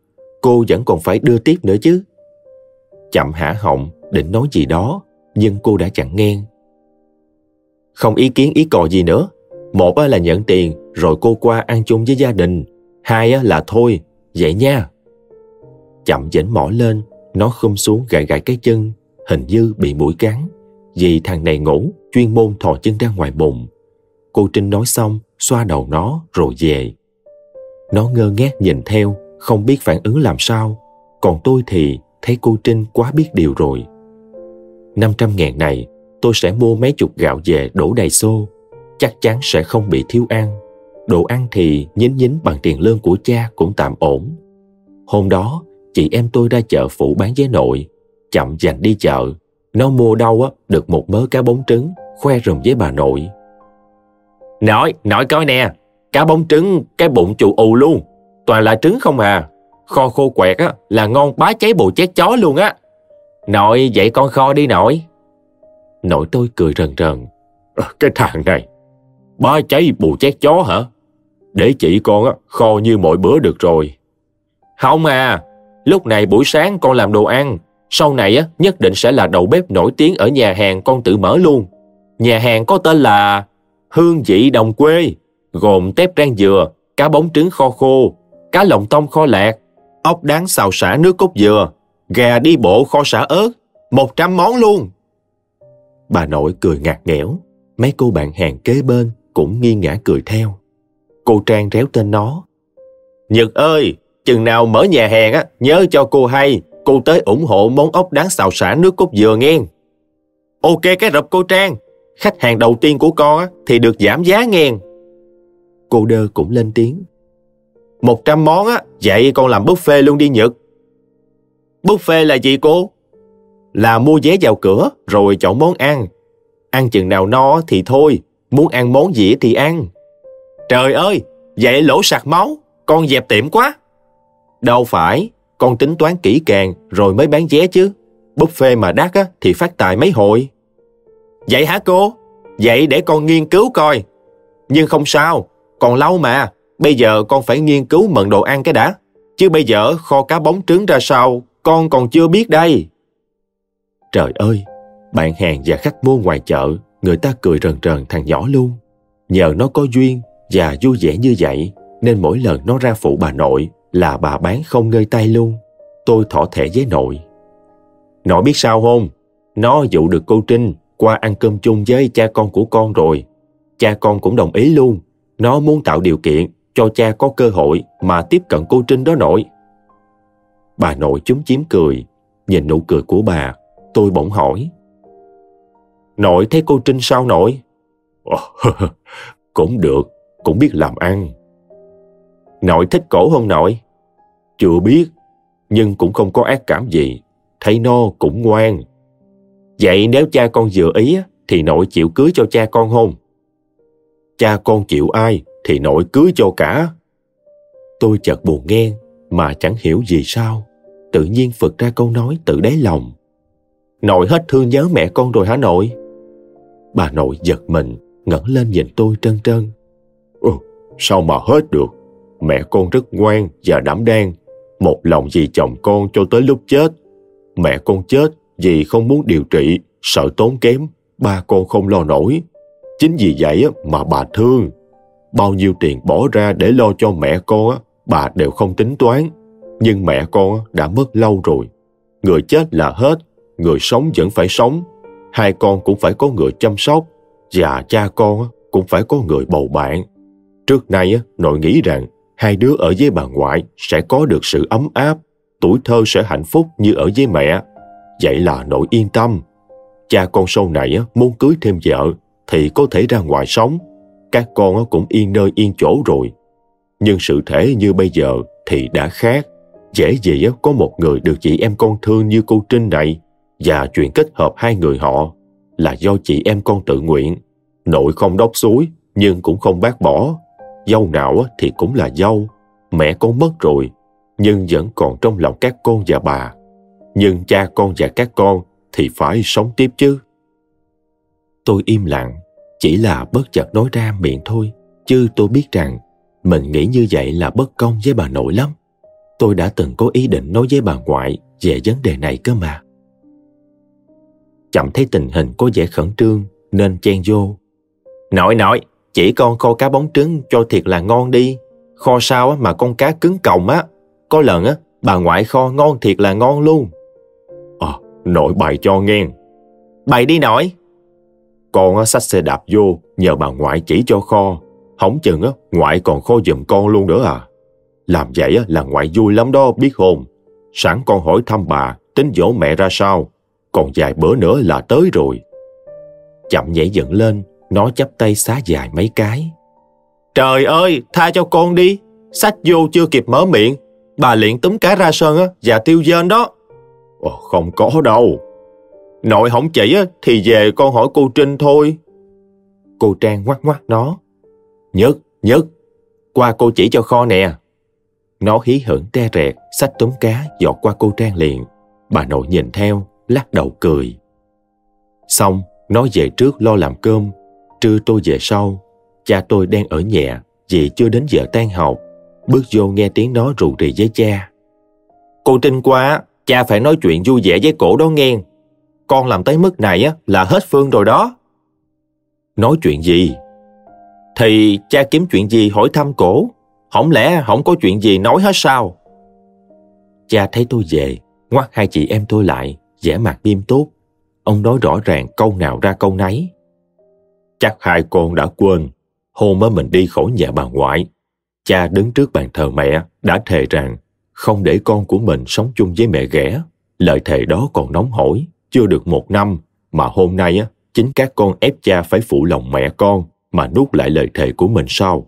[SPEAKER 1] Cô vẫn còn phải đưa tiếp nữa chứ. Chậm hả họng định nói gì đó, nhưng cô đã chặn ngang. Không ý kiến ý cò gì nữa. Một là nhận tiền, rồi cô qua ăn chung với gia đình. Hai là thôi, vậy nha. Chậm dễn mỏ lên, Nó khum xuống gãi gãi cái chân, hình như bị mũi cắn. Vì thằng này ngủ, chuyên môn thò chân ra ngoài bụng. Cô Trinh nói xong, xoa đầu nó rồi về. Nó ngơ ngác nhìn theo, không biết phản ứng làm sao. Còn tôi thì thấy cô Trinh quá biết điều rồi. 500 ngàn này, tôi sẽ mua mấy chục gạo về đổ đầy xô. Chắc chắn sẽ không bị thiếu ăn. Đồ ăn thì nhín nhín bằng tiền lương của cha cũng tạm ổn. Hôm đó, chị em tôi ra chợ phụ bán với nội. Chậm dành đi chợ. Nó mua đâu á, được một mớ cá bóng trứng, khoe rùm với bà nội. Nội, nội coi nè, cá bóng trứng, cái bụng chù ù luôn. Toàn là trứng không à. Kho khô quẹt á, là ngon bá cháy bồ chét chó luôn á. Nội, dậy con kho đi nội. Nội tôi cười rần rần. Cái thằng này, bá cháy bồ chét chó hả? Để chị con á, kho như mọi bữa được rồi. Không à, lúc này buổi sáng con làm đồ ăn, sau này á, nhất định sẽ là đầu bếp nổi tiếng ở nhà hàng con tự mở luôn. Nhà hàng có tên là Hương vị đồng quê, gồm tép rang dừa, cá bóng trứng kho khô, cá lồng tông kho lạc, ốc đáng xào xả nước cốt dừa, gà đi bộ kho xả ớt, một trăm món luôn. Bà nội cười ngạc nghẽo, mấy cô bạn hàng kế bên cũng nghiêng ngã cười theo. Cô Trang réo tên nó. Nhật ơi, chừng nào mở nhà hàng á, nhớ cho cô hay, cô tới ủng hộ món ốc đáng xào xả nước cốt dừa nghe. Ok cái rập cô Trang, khách hàng đầu tiên của con á, thì được giảm giá nghe. Cô đơ cũng lên tiếng. Một trăm món á, vậy con làm buffet luôn đi Nhật. Buffet là gì cô? Là mua vé vào cửa rồi chọn món ăn. Ăn chừng nào no thì thôi, muốn ăn món gì thì ăn. Trời ơi, vậy lỗ sạc máu, con dẹp tiệm quá. Đâu phải, con tính toán kỹ càng rồi mới bán vé chứ. Buffet mà đắt á, thì phát tài mấy hội. Vậy hả cô? Vậy để con nghiên cứu coi. Nhưng không sao, còn lâu mà. Bây giờ con phải nghiên cứu mận đồ ăn cái đã. Chứ bây giờ kho cá bóng trứng ra sao, con còn chưa biết đây. Trời ơi, bạn hàng và khách mua ngoài chợ, người ta cười rần rần thằng nhỏ luôn. Nhờ nó có duyên và vui vẻ như vậy, nên mỗi lần nó ra phụ bà nội là bà bán không ngơi tay luôn. Tôi thỏ thẻ với nội. Nội biết sao không? Nó dụ được cô Trinh qua ăn cơm chung với cha con của con rồi. Cha con cũng đồng ý luôn. Nó muốn tạo điều kiện cho cha có cơ hội mà tiếp cận cô Trinh đó nội. Bà nội chúng chiếm cười, nhìn nụ cười của bà, tôi bỗng hỏi. Nội thấy cô Trinh sao nội? cũng được, cũng biết làm ăn. Nội thích cổ không nội? Chưa biết, nhưng cũng không có ác cảm gì. Thấy nó cũng ngoan. Vậy nếu cha con vừa ý thì nội chịu cưới cho cha con không? Cha con chịu ai thì nội cưới cho cả. Tôi chợt buồn nghe mà chẳng hiểu gì sao. Tự nhiên phật ra câu nói từ đáy lòng. Nội hết thương nhớ mẹ con rồi hả nội? Bà nội giật mình, ngẩng lên nhìn tôi trân trân. Ừ, sao mà hết được? Mẹ con rất ngoan và đảm đang, một lòng vì chồng con cho tới lúc chết. Mẹ con chết vì không muốn điều trị, sợ tốn kém, ba con không lo nổi. Chính vì vậy mà bà thương. Bao nhiêu tiền bỏ ra để lo cho mẹ con, bà đều không tính toán. Nhưng mẹ con đã mất lâu rồi. Người chết là hết, người sống vẫn phải sống. Hai con cũng phải có người chăm sóc, và cha con cũng phải có người bầu bạn. Trước nay, nội nghĩ rằng hai đứa ở với bà ngoại sẽ có được sự ấm áp, tuổi thơ sẽ hạnh phúc như ở với mẹ. Vậy là nội yên tâm. Cha con sau này muốn cưới thêm vợ thì có thể ra ngoài sống. Các con cũng yên nơi yên chỗ rồi. Nhưng sự thể như bây giờ thì đã khác. Dễ gì có một người được chị em con thương như cô Trinh này và chuyện kết hợp hai người họ là do chị em con tự nguyện. Nội không đốc suối nhưng cũng không bác bỏ. Dâu nào thì cũng là dâu. Mẹ con mất rồi nhưng vẫn còn trong lòng các con và bà. Nhưng cha con và các con thì phải sống tiếp chứ. Tôi im lặng, chỉ là bất chợt nói ra miệng thôi, chứ tôi biết rằng mình nghĩ như vậy là bất công với bà nội lắm. Tôi đã từng có ý định nói với bà ngoại về vấn đề này cơ mà. Chậm thấy tình hình có vẻ khẩn trương nên chen vô. Nội nội, chỉ con kho cá bóng trứng cho thiệt là ngon đi. Kho sao mà con cá cứng còng á. Có lần á, bà ngoại kho ngon thiệt là ngon luôn. Ờ, nội bày cho nghe.
[SPEAKER 2] Bày đi nội.
[SPEAKER 1] Con xách xe đạp vô, nhờ bà ngoại chỉ cho kho. Không chừng á, ngoại còn kho giùm con luôn nữa à. Làm vậy là ngoại vui lắm đó, biết không? Sáng con hỏi thăm bà, tính dỗ mẹ ra sao. Còn vài bữa nữa là tới rồi. Chậm nhảy dựng lên, nó chắp tay xá dài mấy cái.
[SPEAKER 2] Trời ơi, tha cho con đi. Sách vô chưa kịp mở miệng. Bà liền túm cá ra sân á, và tiêu dên đó.
[SPEAKER 1] Ồ, không có đâu.
[SPEAKER 2] Nội không chỉ á, thì về con hỏi cô Trinh thôi.
[SPEAKER 1] Cô Trang ngoắc ngoắt nó.
[SPEAKER 2] Nhất, nhất, qua cô chỉ cho kho nè.
[SPEAKER 1] Nó hí hưởng tre rẹt, sách túm cá dọt qua cô Trang liền. Bà nội nhìn theo, lắc đầu cười. Xong, nó về trước lo làm cơm. Trưa tôi về sau. Cha tôi đang ở nhà vì chưa đến giờ tan học. Bước vô nghe tiếng nó rù rì với cha.
[SPEAKER 2] Cô Trinh quá cha phải nói chuyện vui vẻ với cổ đó nghe. Con làm tới mức này á là hết phương rồi đó.
[SPEAKER 1] Nói chuyện gì?
[SPEAKER 2] Thì cha kiếm chuyện gì hỏi thăm cổ. Không lẽ không có chuyện gì nói hết sao?
[SPEAKER 1] Cha thấy tôi về, ngoắt hai chị em tôi lại, vẻ mặt nghiêm túc. Ông nói rõ ràng câu nào ra câu nấy. Chắc hai con đã quên, hôm mới mình đi khỏi nhà bà ngoại. Cha đứng trước bàn thờ mẹ đã thề rằng không để con của mình sống chung với mẹ ghẻ. Lời thề đó còn nóng hổi, chưa được một năm, mà hôm nay chính các con ép cha phải phụ lòng mẹ con mà nuốt lại lời thề của mình sau.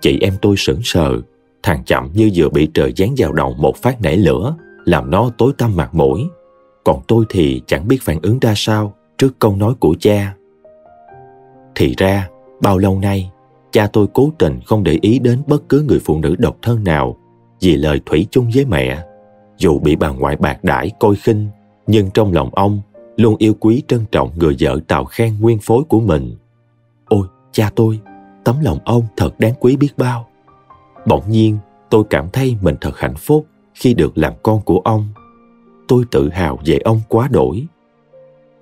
[SPEAKER 1] Chị em tôi sững sờ, thằng chậm như vừa bị trời giáng vào đầu một phát nảy lửa, làm nó tối tăm mặt mũi. Còn tôi thì chẳng biết phản ứng ra sao trước câu nói của cha. Thì ra, bao lâu nay, cha tôi cố tình không để ý đến bất cứ người phụ nữ độc thân nào vì lời thủy chung với mẹ. Dù bị bà ngoại bạc đãi coi khinh, nhưng trong lòng ông luôn yêu quý trân trọng người vợ tào khen nguyên phối của mình. Ôi, cha tôi, tấm lòng ông thật đáng quý biết bao. Bỗng nhiên, tôi cảm thấy mình thật hạnh phúc khi được làm con của ông. Tôi tự hào về ông quá đổi.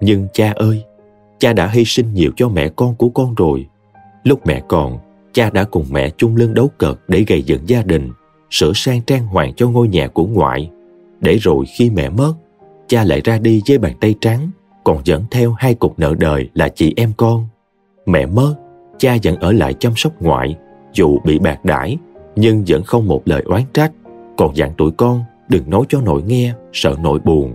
[SPEAKER 1] Nhưng cha ơi, cha đã hy sinh nhiều cho mẹ con của con rồi. Lúc mẹ còn, cha đã cùng mẹ chung lưng đấu cợt để gây dựng gia đình, sửa sang trang hoàng cho ngôi nhà của ngoại. Để rồi khi mẹ mất, cha lại ra đi với bàn tay trắng, còn dẫn theo hai cục nợ đời là chị em con. Mẹ mất, cha vẫn ở lại chăm sóc ngoại, dù bị bạc đãi, nhưng vẫn không một lời oán trách, còn dặn tụi con đừng nói cho nội nghe, sợ nội buồn.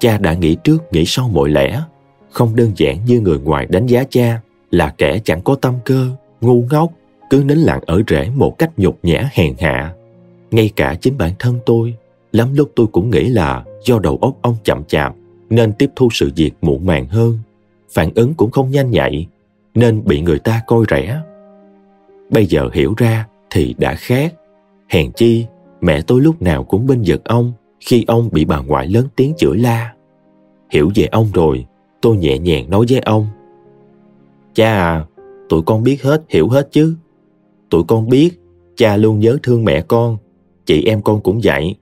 [SPEAKER 1] Cha đã nghĩ trước nghĩ sau mọi lẽ, không đơn giản như người ngoài đánh giá cha là kẻ chẳng có tâm cơ, ngu ngốc, cứ nín lặng ở rễ một cách nhục nhã hèn hạ. Ngay cả chính bản thân tôi, lắm lúc tôi cũng nghĩ là do đầu óc ông chậm chạp nên tiếp thu sự việc muộn màng hơn. Phản ứng cũng không nhanh nhạy nên bị người ta coi rẻ. Bây giờ hiểu ra thì đã khác. Hèn chi, mẹ tôi lúc nào cũng bên giật ông khi ông bị bà ngoại lớn tiếng chửi la. Hiểu về ông rồi, tôi nhẹ nhàng nói với ông. Cha à, tụi con biết hết, hiểu hết chứ. Tụi con biết, cha luôn nhớ thương mẹ con, chị em con cũng vậy.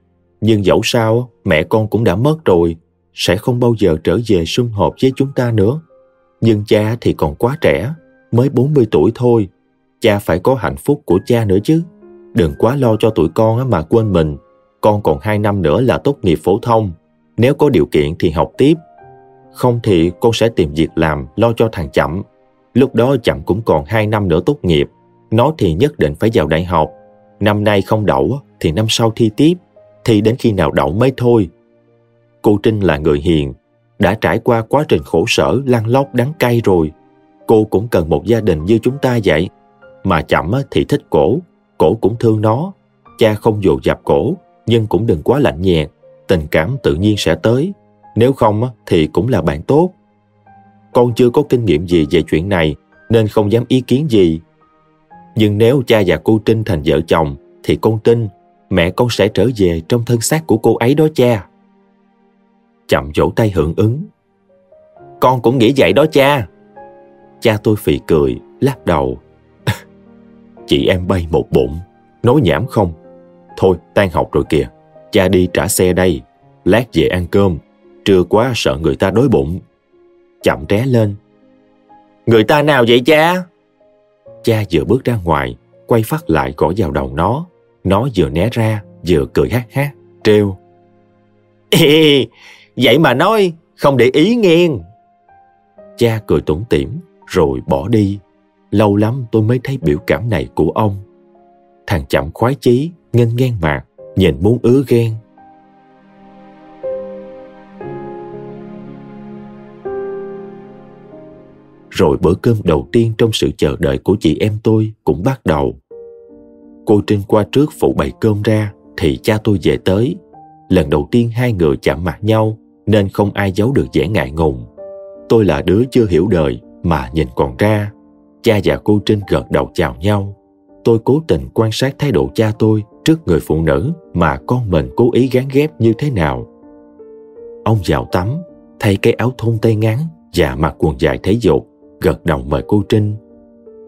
[SPEAKER 1] Nhưng dẫu sao, mẹ con cũng đã mất rồi, sẽ không bao giờ trở về sum họp với chúng ta nữa. Nhưng cha thì còn quá trẻ, mới 40 tuổi thôi. Cha phải có hạnh phúc của cha nữa chứ. Đừng quá lo cho tụi con mà quên mình. Con còn 2 năm nữa là tốt nghiệp phổ thông. Nếu có điều kiện thì học tiếp. Không thì con sẽ tìm việc làm lo cho thằng Chậm. Lúc đó Chậm cũng còn 2 năm nữa tốt nghiệp. Nó thì nhất định phải vào đại học. Năm nay không đậu thì năm sau thi tiếp. Thì đến khi nào đậu mới thôi. Cô Trinh là người hiền, đã trải qua quá trình khổ sở lăn lóc đắng cay rồi. Cô cũng cần một gia đình như chúng ta vậy. Mà chậm thì thích cổ, cổ cũng thương nó. Cha không dù dập cổ, nhưng cũng đừng quá lạnh nhạt. Tình cảm tự nhiên sẽ tới. Nếu không thì cũng là bạn tốt. Con chưa có kinh nghiệm gì về chuyện này, nên không dám ý kiến gì. Nhưng nếu cha và cô Trinh thành vợ chồng, thì con tin mẹ con sẽ trở về trong thân xác của cô ấy đó cha. Chậm vỗ tay hưởng ứng. Con cũng nghĩ vậy đó cha. Cha tôi phì cười, lắc đầu. Chị em bay một bụng, nói nhảm không. Thôi, tan học rồi kìa. Cha đi trả xe đây. Lát về ăn cơm. Trưa quá sợ người ta đói bụng. Chậm tré lên. Người ta nào vậy cha? Cha vừa bước ra ngoài, quay phát lại gõ vào đầu nó. Nó vừa né ra, vừa cười hát hát, trêu.
[SPEAKER 2] Ê, vậy mà nói, không để ý nghe.
[SPEAKER 1] Cha cười tủm tỉm rồi bỏ đi. Lâu lắm tôi mới thấy biểu cảm này của ông. Thằng chậm khoái chí, nghênh ngang mạc, nhìn muốn ứa ghen. Rồi bữa cơm đầu tiên trong sự chờ đợi của chị em tôi cũng bắt đầu. Cô Trinh qua trước phụ bày cơm ra thì cha tôi về tới. Lần đầu tiên hai người chạm mặt nhau nên không ai giấu được vẻ ngại ngùng. Tôi là đứa chưa hiểu đời mà nhìn còn ra. Cha và cô Trinh gật đầu chào nhau. Tôi cố tình quan sát thái độ cha tôi trước người phụ nữ mà con mình cố ý gán ghép như thế nào. Ông vào tắm, thay cái áo thun tay ngắn và mặc quần dài thể dục, gật đầu mời cô Trinh.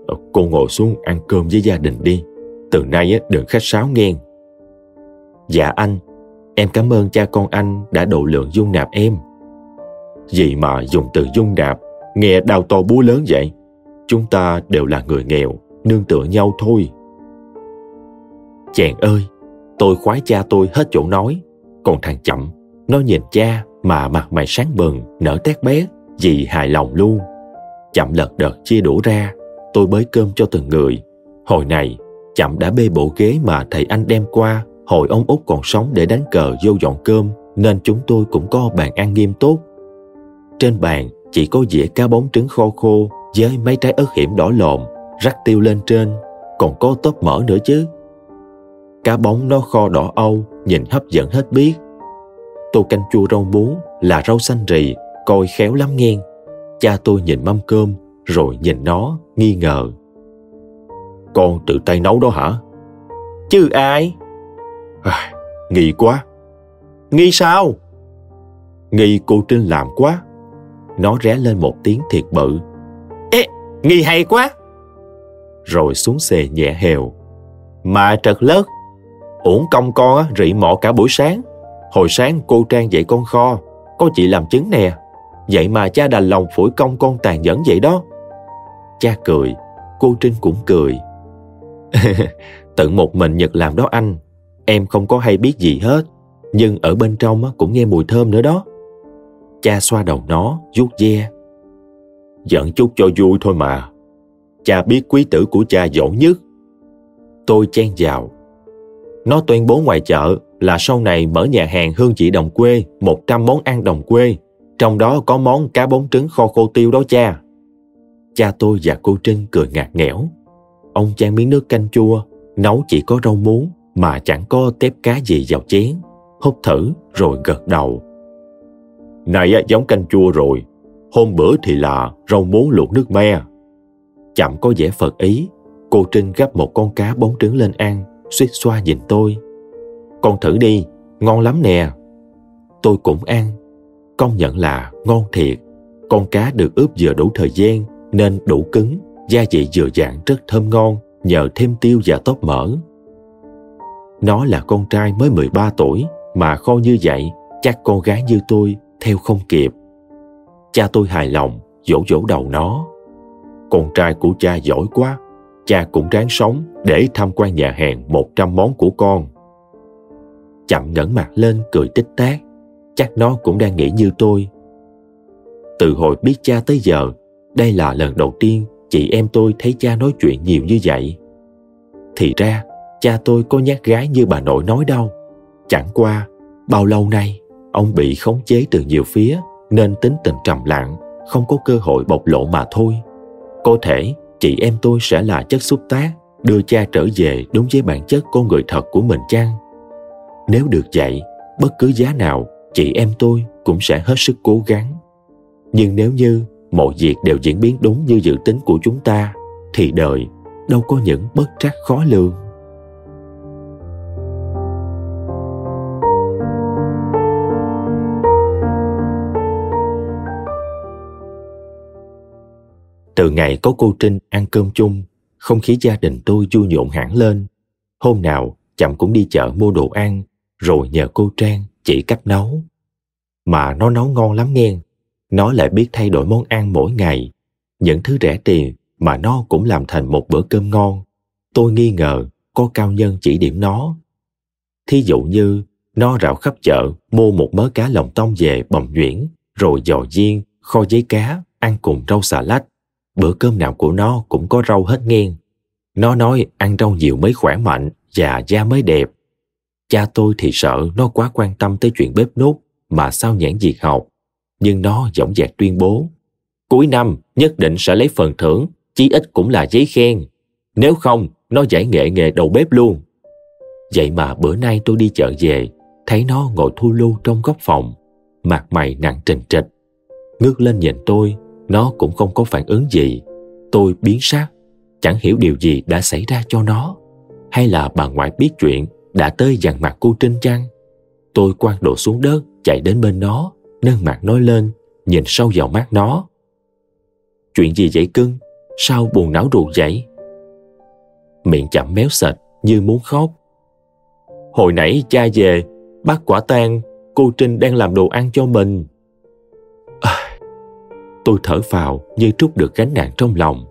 [SPEAKER 1] Ờ, cô ngồi xuống ăn cơm với gia đình đi. Từ nay đừng khách sáo nghe. Dạ anh, em cảm ơn cha con anh đã độ lượng dung nạp em. Gì mà dùng từ dung nạp, nghe đau to búa lớn vậy? Chúng ta đều là người nghèo, nương tựa nhau thôi. Chàng ơi, tôi khoái cha tôi hết chỗ nói, còn thằng chậm, nó nhìn cha mà mặt mày sáng bừng, nở tét bé, vì hài lòng luôn. Chậm lật đật chia đũa ra, tôi bới cơm cho từng người. Hồi này, chậm đã bê bộ ghế mà thầy anh đem qua, hồi ông út còn sống để đánh cờ vô dọn cơm, nên chúng tôi cũng có bàn ăn nghiêm tốt. Trên bàn, chỉ có dĩa cá bóng trứng kho khô với mấy trái ớt hiểm đỏ lộn rắc tiêu lên trên, còn có tóp mỡ nữa chứ. Cá bóng nó kho đỏ âu, nhìn hấp dẫn hết biết. Tô canh chua rau muống là rau xanh rì, coi khéo lắm nghe. Cha tôi nhìn mâm cơm, rồi nhìn nó, nghi ngờ con tự tay nấu đó hả?
[SPEAKER 2] Chứ ai?
[SPEAKER 1] À, nghi quá.
[SPEAKER 2] Nghi sao?
[SPEAKER 1] Nghi cô trinh làm quá. Nó ré lên một tiếng thiệt bự.
[SPEAKER 2] Ê nghi hay quá.
[SPEAKER 1] Rồi xuống xề nhẹ hèo.
[SPEAKER 2] Mà trật lớt. Uổng công con á, rị mọ cả buổi sáng. Hồi sáng cô trang dạy con kho. Có chị làm chứng nè. Vậy mà cha đành lòng phủi công con tàn nhẫn vậy đó.
[SPEAKER 1] Cha cười. Cô trinh cũng cười. tự một mình nhật làm đó anh. Em không có hay biết gì hết. Nhưng ở bên trong cũng nghe mùi thơm nữa đó. Cha xoa đầu nó, vuốt ve. Giận chút cho vui thôi mà. Cha biết quý tử của cha giỏi nhất. Tôi chen vào. Nó tuyên bố ngoài chợ là sau này mở nhà hàng hương vị đồng quê 100 món ăn đồng quê. Trong đó có món cá bóng trứng kho khô tiêu đó cha. Cha tôi và cô trinh cười ngạc nghẽo ông chan miếng nước canh chua, nấu chỉ có rau muống mà chẳng có tép cá gì vào chén. Hút thử rồi gật đầu. Này giống canh chua rồi. Hôm bữa thì là rau muống luộc nước me. Chậm có vẻ phật ý. Cô trinh gắp một con cá bóng trứng lên ăn, suýt xoa nhìn tôi. Con thử đi, ngon lắm nè. Tôi cũng ăn. Công nhận là ngon thiệt. Con cá được ướp vừa đủ thời gian nên đủ cứng gia vị vừa dạng rất thơm ngon nhờ thêm tiêu và tóp mỡ nó là con trai mới 13 tuổi mà kho như vậy chắc con gái như tôi theo không kịp cha tôi hài lòng vỗ vỗ đầu nó con trai của cha giỏi quá cha cũng ráng sống để tham quan nhà hàng 100 món của con. Chậm ngẩng mặt lên cười tích tác, chắc nó cũng đang nghĩ như tôi. Từ hồi biết cha tới giờ, đây là lần đầu tiên chị em tôi thấy cha nói chuyện nhiều như vậy. Thì ra, cha tôi có nhát gái như bà nội nói đâu. Chẳng qua, bao lâu nay, ông bị khống chế từ nhiều phía nên tính tình trầm lặng, không có cơ hội bộc lộ mà thôi. Có thể chị em tôi sẽ là chất xúc tác đưa cha trở về đúng với bản chất con người thật của mình chăng? Nếu được vậy, bất cứ giá nào, chị em tôi cũng sẽ hết sức cố gắng. Nhưng nếu như mọi việc đều diễn biến đúng như dự tính của chúng ta, thì đời đâu có những bất trắc khó lường. Từ ngày có cô Trinh ăn cơm chung, không khí gia đình tôi vui nhộn hẳn lên. Hôm nào, chậm cũng đi chợ mua đồ ăn, rồi nhờ cô Trang chỉ cách nấu. Mà nó nấu ngon lắm nghe. Nó lại biết thay đổi món ăn mỗi ngày. Những thứ rẻ tiền mà nó cũng làm thành một bữa cơm ngon. Tôi nghi ngờ có cao nhân chỉ điểm nó. Thí dụ như nó rảo khắp chợ mua một mớ cá lồng tông về bầm nhuyễn, rồi giò chiên, kho giấy cá, ăn cùng rau xà lách. Bữa cơm nào của nó cũng có rau hết nghiêng. Nó nói ăn rau nhiều mới khỏe mạnh và da mới đẹp. Cha tôi thì sợ nó quá quan tâm tới chuyện bếp nút mà sao nhãn việc học. Nhưng nó dõng dạc tuyên bố. Cuối năm nhất định sẽ lấy phần thưởng, chí ít cũng là giấy khen. Nếu không, nó giải nghệ nghề đầu bếp luôn. Vậy mà bữa nay tôi đi chợ về, thấy nó ngồi thu lưu trong góc phòng, mặt mày nặng trình trịch. Ngước lên nhìn tôi, nó cũng không có phản ứng gì. Tôi biến sắc, chẳng hiểu điều gì đã xảy ra cho nó. Hay là bà ngoại biết chuyện đã tới dằn mặt cô Trinh chăng? Tôi quăng đồ xuống đất, chạy đến bên nó, nâng mặt nói lên, nhìn sâu vào mắt nó. Chuyện gì vậy cưng? Sao buồn não ruột vậy? Miệng chậm méo sệt như muốn khóc. Hồi nãy cha về, bắt quả tang cô Trinh đang làm đồ ăn cho mình. À, tôi thở phào như trút được gánh nặng trong lòng.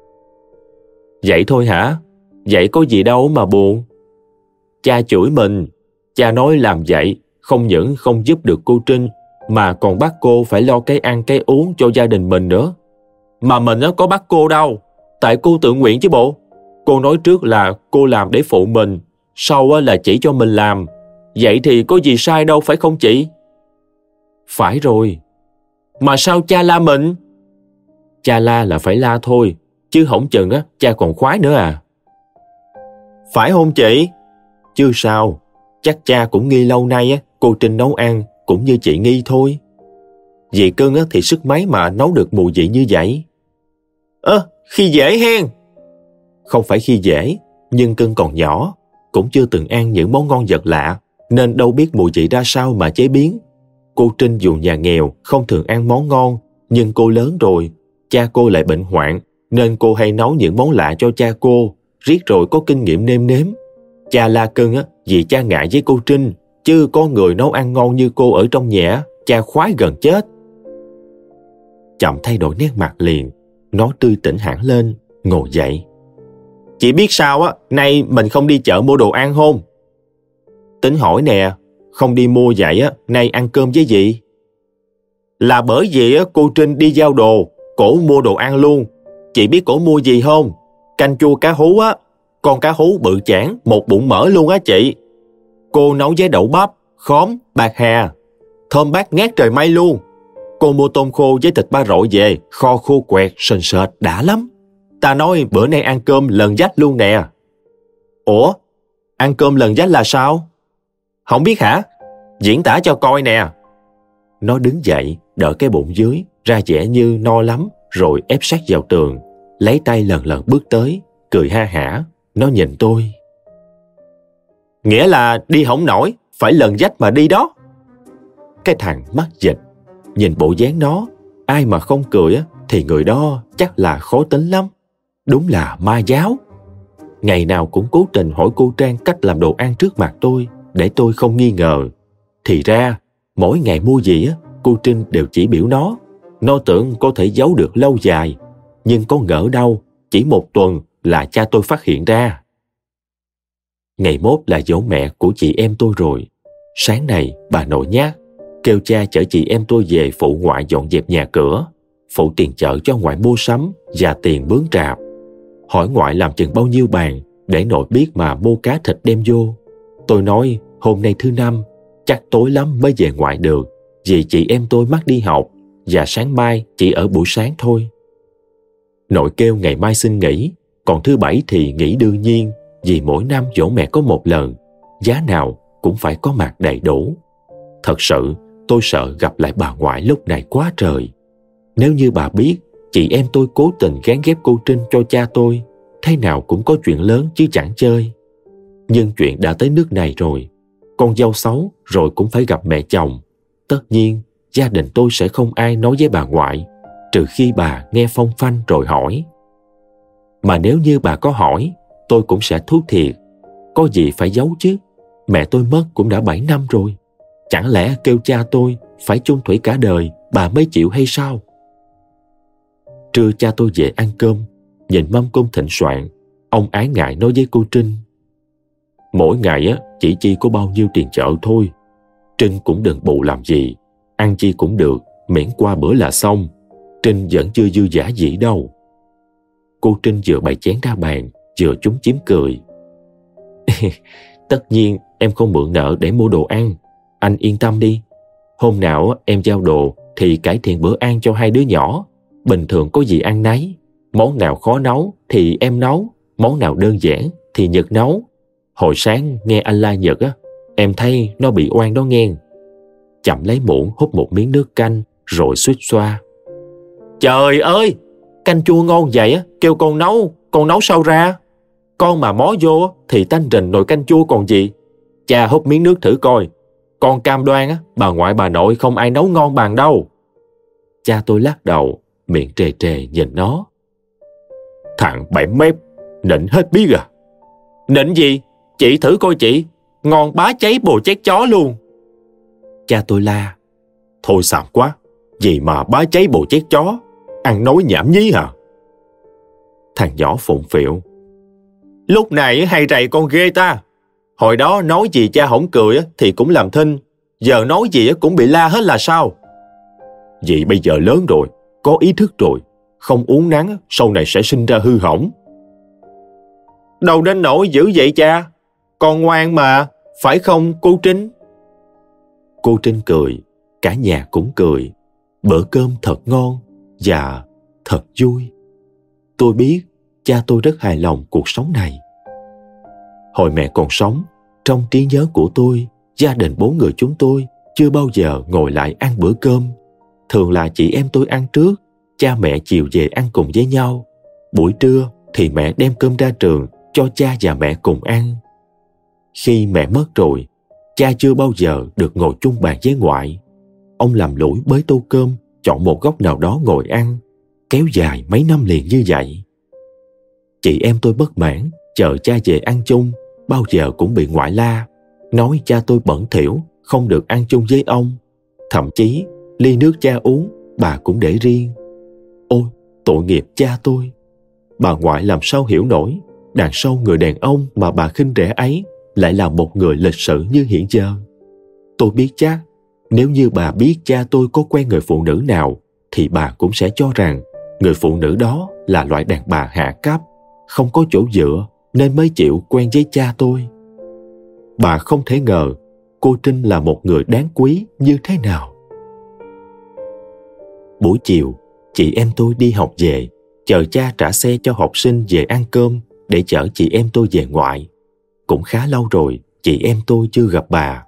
[SPEAKER 1] Vậy thôi hả? Vậy có gì đâu mà buồn. Cha chửi mình, cha nói làm vậy không những không giúp được cô Trinh mà còn bắt cô phải lo cái ăn cái uống cho gia đình mình nữa. Mà mình có bắt cô đâu, tại cô tự nguyện chứ bộ. Cô nói trước là cô làm để phụ mình, sau là chỉ cho mình làm. Vậy thì có gì sai đâu phải không chị? Phải rồi. Mà sao cha la mình? Cha la là phải la thôi, chứ hổng chừng á, cha còn khoái nữa à. Phải không chị? Chứ sao, chắc cha cũng nghi lâu nay á, cô Trinh nấu ăn cũng như chị nghi thôi. Dì cưng á, thì sức máy mà nấu được mùi vị như vậy? Ơ, à, khi dễ hen. Không phải khi dễ, nhưng cưng còn nhỏ, cũng chưa từng ăn những món ngon vật lạ, nên đâu biết mùi vị ra sao mà chế biến. Cô Trinh dù nhà nghèo, không thường ăn món ngon, nhưng cô lớn rồi, cha cô lại bệnh hoạn, nên cô hay nấu những món lạ cho cha cô, riết rồi có kinh nghiệm nêm nếm. Cha la cưng á, vì cha ngại với cô Trinh, chứ có người nấu ăn ngon như cô ở trong nhà, cha khoái gần chết. Chậm thay đổi nét mặt liền, nó tươi tỉnh hẳn lên, ngồi dậy. Chị biết sao á, nay mình không đi chợ mua đồ ăn không? Tính hỏi nè, không đi mua vậy á, nay ăn cơm với gì? Là bởi vì á, cô Trinh đi giao đồ, cổ mua đồ ăn luôn. Chị biết cổ mua gì không? Canh chua cá hú á, con cá hú bự chản, một bụng mỡ luôn á chị. Cô nấu với đậu bắp, khóm, bạc hà. Thơm bát ngát trời mây luôn. Cô mua tôm khô với thịt ba rọi về, kho khô quẹt, sền sệt, đã lắm. Ta nói bữa nay ăn cơm lần dách luôn nè. Ủa? Ăn cơm lần dách là sao? Không biết hả? Diễn tả cho coi nè. Nó đứng dậy, đỡ cái bụng dưới, ra vẻ như no lắm, rồi ép sát vào tường, lấy tay lần lần bước tới, cười ha hả. Nó nhìn tôi. Nghĩa là đi không nổi, phải lần dách mà đi đó. Cái thằng mắt dịch, nhìn bộ dáng nó, ai mà không cười á, thì người đó chắc là khó tính lắm. Đúng là ma giáo. Ngày nào cũng cố tình hỏi cô Trang cách làm đồ ăn trước mặt tôi để tôi không nghi ngờ. Thì ra, mỗi ngày mua gì á, cô Trinh đều chỉ biểu nó. Nó tưởng có thể giấu được lâu dài, nhưng có ngỡ đâu, chỉ một tuần là cha tôi phát hiện ra. Ngày mốt là dỗ mẹ của chị em tôi rồi. Sáng này, bà nội nhá, kêu cha chở chị em tôi về phụ ngoại dọn dẹp nhà cửa, phụ tiền chợ cho ngoại mua sắm và tiền bướn trạp. Hỏi ngoại làm chừng bao nhiêu bàn để nội biết mà mua cá thịt đem vô. Tôi nói hôm nay thứ năm, chắc tối lắm mới về ngoại được vì chị em tôi mắc đi học và sáng mai chỉ ở buổi sáng thôi. Nội kêu ngày mai xin nghỉ, còn thứ bảy thì nghỉ đương nhiên vì mỗi năm dỗ mẹ có một lần, giá nào cũng phải có mặt đầy đủ. Thật sự, tôi sợ gặp lại bà ngoại lúc này quá trời. Nếu như bà biết, chị em tôi cố tình gán ghép cô Trinh cho cha tôi, thế nào cũng có chuyện lớn chứ chẳng chơi. Nhưng chuyện đã tới nước này rồi, con dâu xấu rồi cũng phải gặp mẹ chồng. Tất nhiên, gia đình tôi sẽ không ai nói với bà ngoại, trừ khi bà nghe phong phanh rồi hỏi. Mà nếu như bà có hỏi, tôi cũng sẽ thú thiệt. Có gì phải giấu chứ? Mẹ tôi mất cũng đã 7 năm rồi. Chẳng lẽ kêu cha tôi phải chung thủy cả đời bà mới chịu hay sao? Trưa cha tôi về ăn cơm, nhìn mâm cung thịnh soạn, ông ái ngại nói với cô Trinh. mỗi ngày á chỉ chi có bao nhiêu tiền chợ thôi. Trinh cũng đừng bù làm gì, ăn chi cũng được, miễn qua bữa là xong. Trinh vẫn chưa dư giả gì đâu. Cô Trinh vừa bày chén ra bàn, chừa chúng chiếm cười. Tất nhiên em không mượn nợ để mua đồ ăn. Anh yên tâm đi. Hôm nào em giao đồ thì cải thiện bữa ăn cho hai đứa nhỏ. Bình thường có gì ăn nấy. Món nào khó nấu thì em nấu. Món nào đơn giản thì Nhật nấu. Hồi sáng nghe anh la Nhật á, em thấy nó bị oan đó nghe. Chậm lấy muỗng hút một miếng nước canh rồi suýt xoa. Trời ơi! Canh chua ngon vậy á, kêu con nấu, con nấu sao ra? Con mà mó vô thì tanh rình nồi canh chua còn gì. Cha hút miếng nước thử coi. Con cam đoan á, bà ngoại bà nội không ai nấu ngon bằng đâu. Cha tôi lắc đầu, miệng trề trề nhìn nó. Thằng bảy mép, nịnh hết biết à. Nịnh gì? Chị thử coi chị, ngon bá cháy bồ chét chó luôn. Cha tôi la. Thôi xàm quá, gì mà bá cháy bồ chét chó, ăn nói nhảm nhí hả? Thằng nhỏ phụng phịu. Lúc nãy hay rầy con ghê ta. Hồi đó nói gì cha hổng cười thì cũng làm thinh. Giờ nói gì cũng bị la hết là sao? Vậy bây giờ lớn rồi, có ý thức rồi. Không uống nắng sau này sẽ sinh ra hư hỏng. Đâu đến nỗi dữ vậy cha? Con ngoan mà, phải không cô Trinh? Cô Trinh cười, cả nhà cũng cười. Bữa cơm thật ngon và thật vui. Tôi biết cha tôi rất hài lòng cuộc sống này. Hồi mẹ còn sống, trong trí nhớ của tôi, gia đình bốn người chúng tôi chưa bao giờ ngồi lại ăn bữa cơm. Thường là chị em tôi ăn trước, cha mẹ chiều về ăn cùng với nhau. Buổi trưa thì mẹ đem cơm ra trường cho cha và mẹ cùng ăn. Khi mẹ mất rồi, cha chưa bao giờ được ngồi chung bàn với ngoại. Ông làm lũi bới tô cơm, chọn một góc nào đó ngồi ăn, kéo dài mấy năm liền như vậy. Chị em tôi bất mãn, chờ cha về ăn chung, bao giờ cũng bị ngoại la, nói cha tôi bẩn thỉu, không được ăn chung với ông. Thậm chí, ly nước cha uống, bà cũng để riêng. Ôi, tội nghiệp cha tôi. Bà ngoại làm sao hiểu nổi, đằng sau người đàn ông mà bà khinh rẻ ấy lại là một người lịch sự như hiện giờ. Tôi biết chắc, nếu như bà biết cha tôi có quen người phụ nữ nào, thì bà cũng sẽ cho rằng người phụ nữ đó là loại đàn bà hạ cấp, không có chỗ dựa nên mới chịu quen với cha tôi. Bà không thể ngờ cô Trinh là một người đáng quý như thế nào. Buổi chiều, chị em tôi đi học về, chờ cha trả xe cho học sinh về ăn cơm để chở chị em tôi về ngoại. Cũng khá lâu rồi, chị em tôi chưa gặp bà.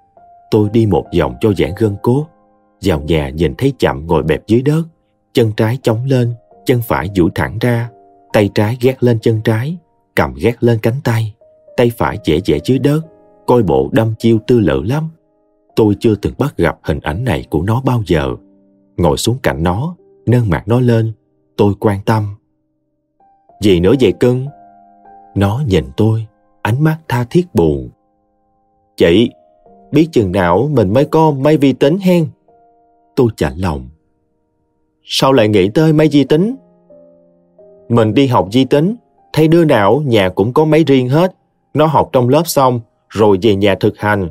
[SPEAKER 1] Tôi đi một vòng cho giãn gân cốt. Vào nhà nhìn thấy chậm ngồi bẹp dưới đất, chân trái chống lên, chân phải duỗi thẳng ra, tay trái gác lên chân trái, cầm gác lên cánh tay, tay phải dễ dễ dưới đất, coi bộ đâm chiêu tư lự lắm. Tôi chưa từng bắt gặp hình ảnh này của nó bao giờ. Ngồi xuống cạnh nó, nâng mặt nó lên, tôi quan tâm. Gì nữa vậy cưng? Nó nhìn tôi, ánh mắt tha thiết buồn. Chị, biết chừng nào mình mới có máy vi tính hen? Tôi chạnh lòng. Sao lại nghĩ tới máy vi tính? Mình đi học di tính, thấy đứa nào nhà cũng có máy riêng hết. Nó học trong lớp xong, rồi về nhà thực hành.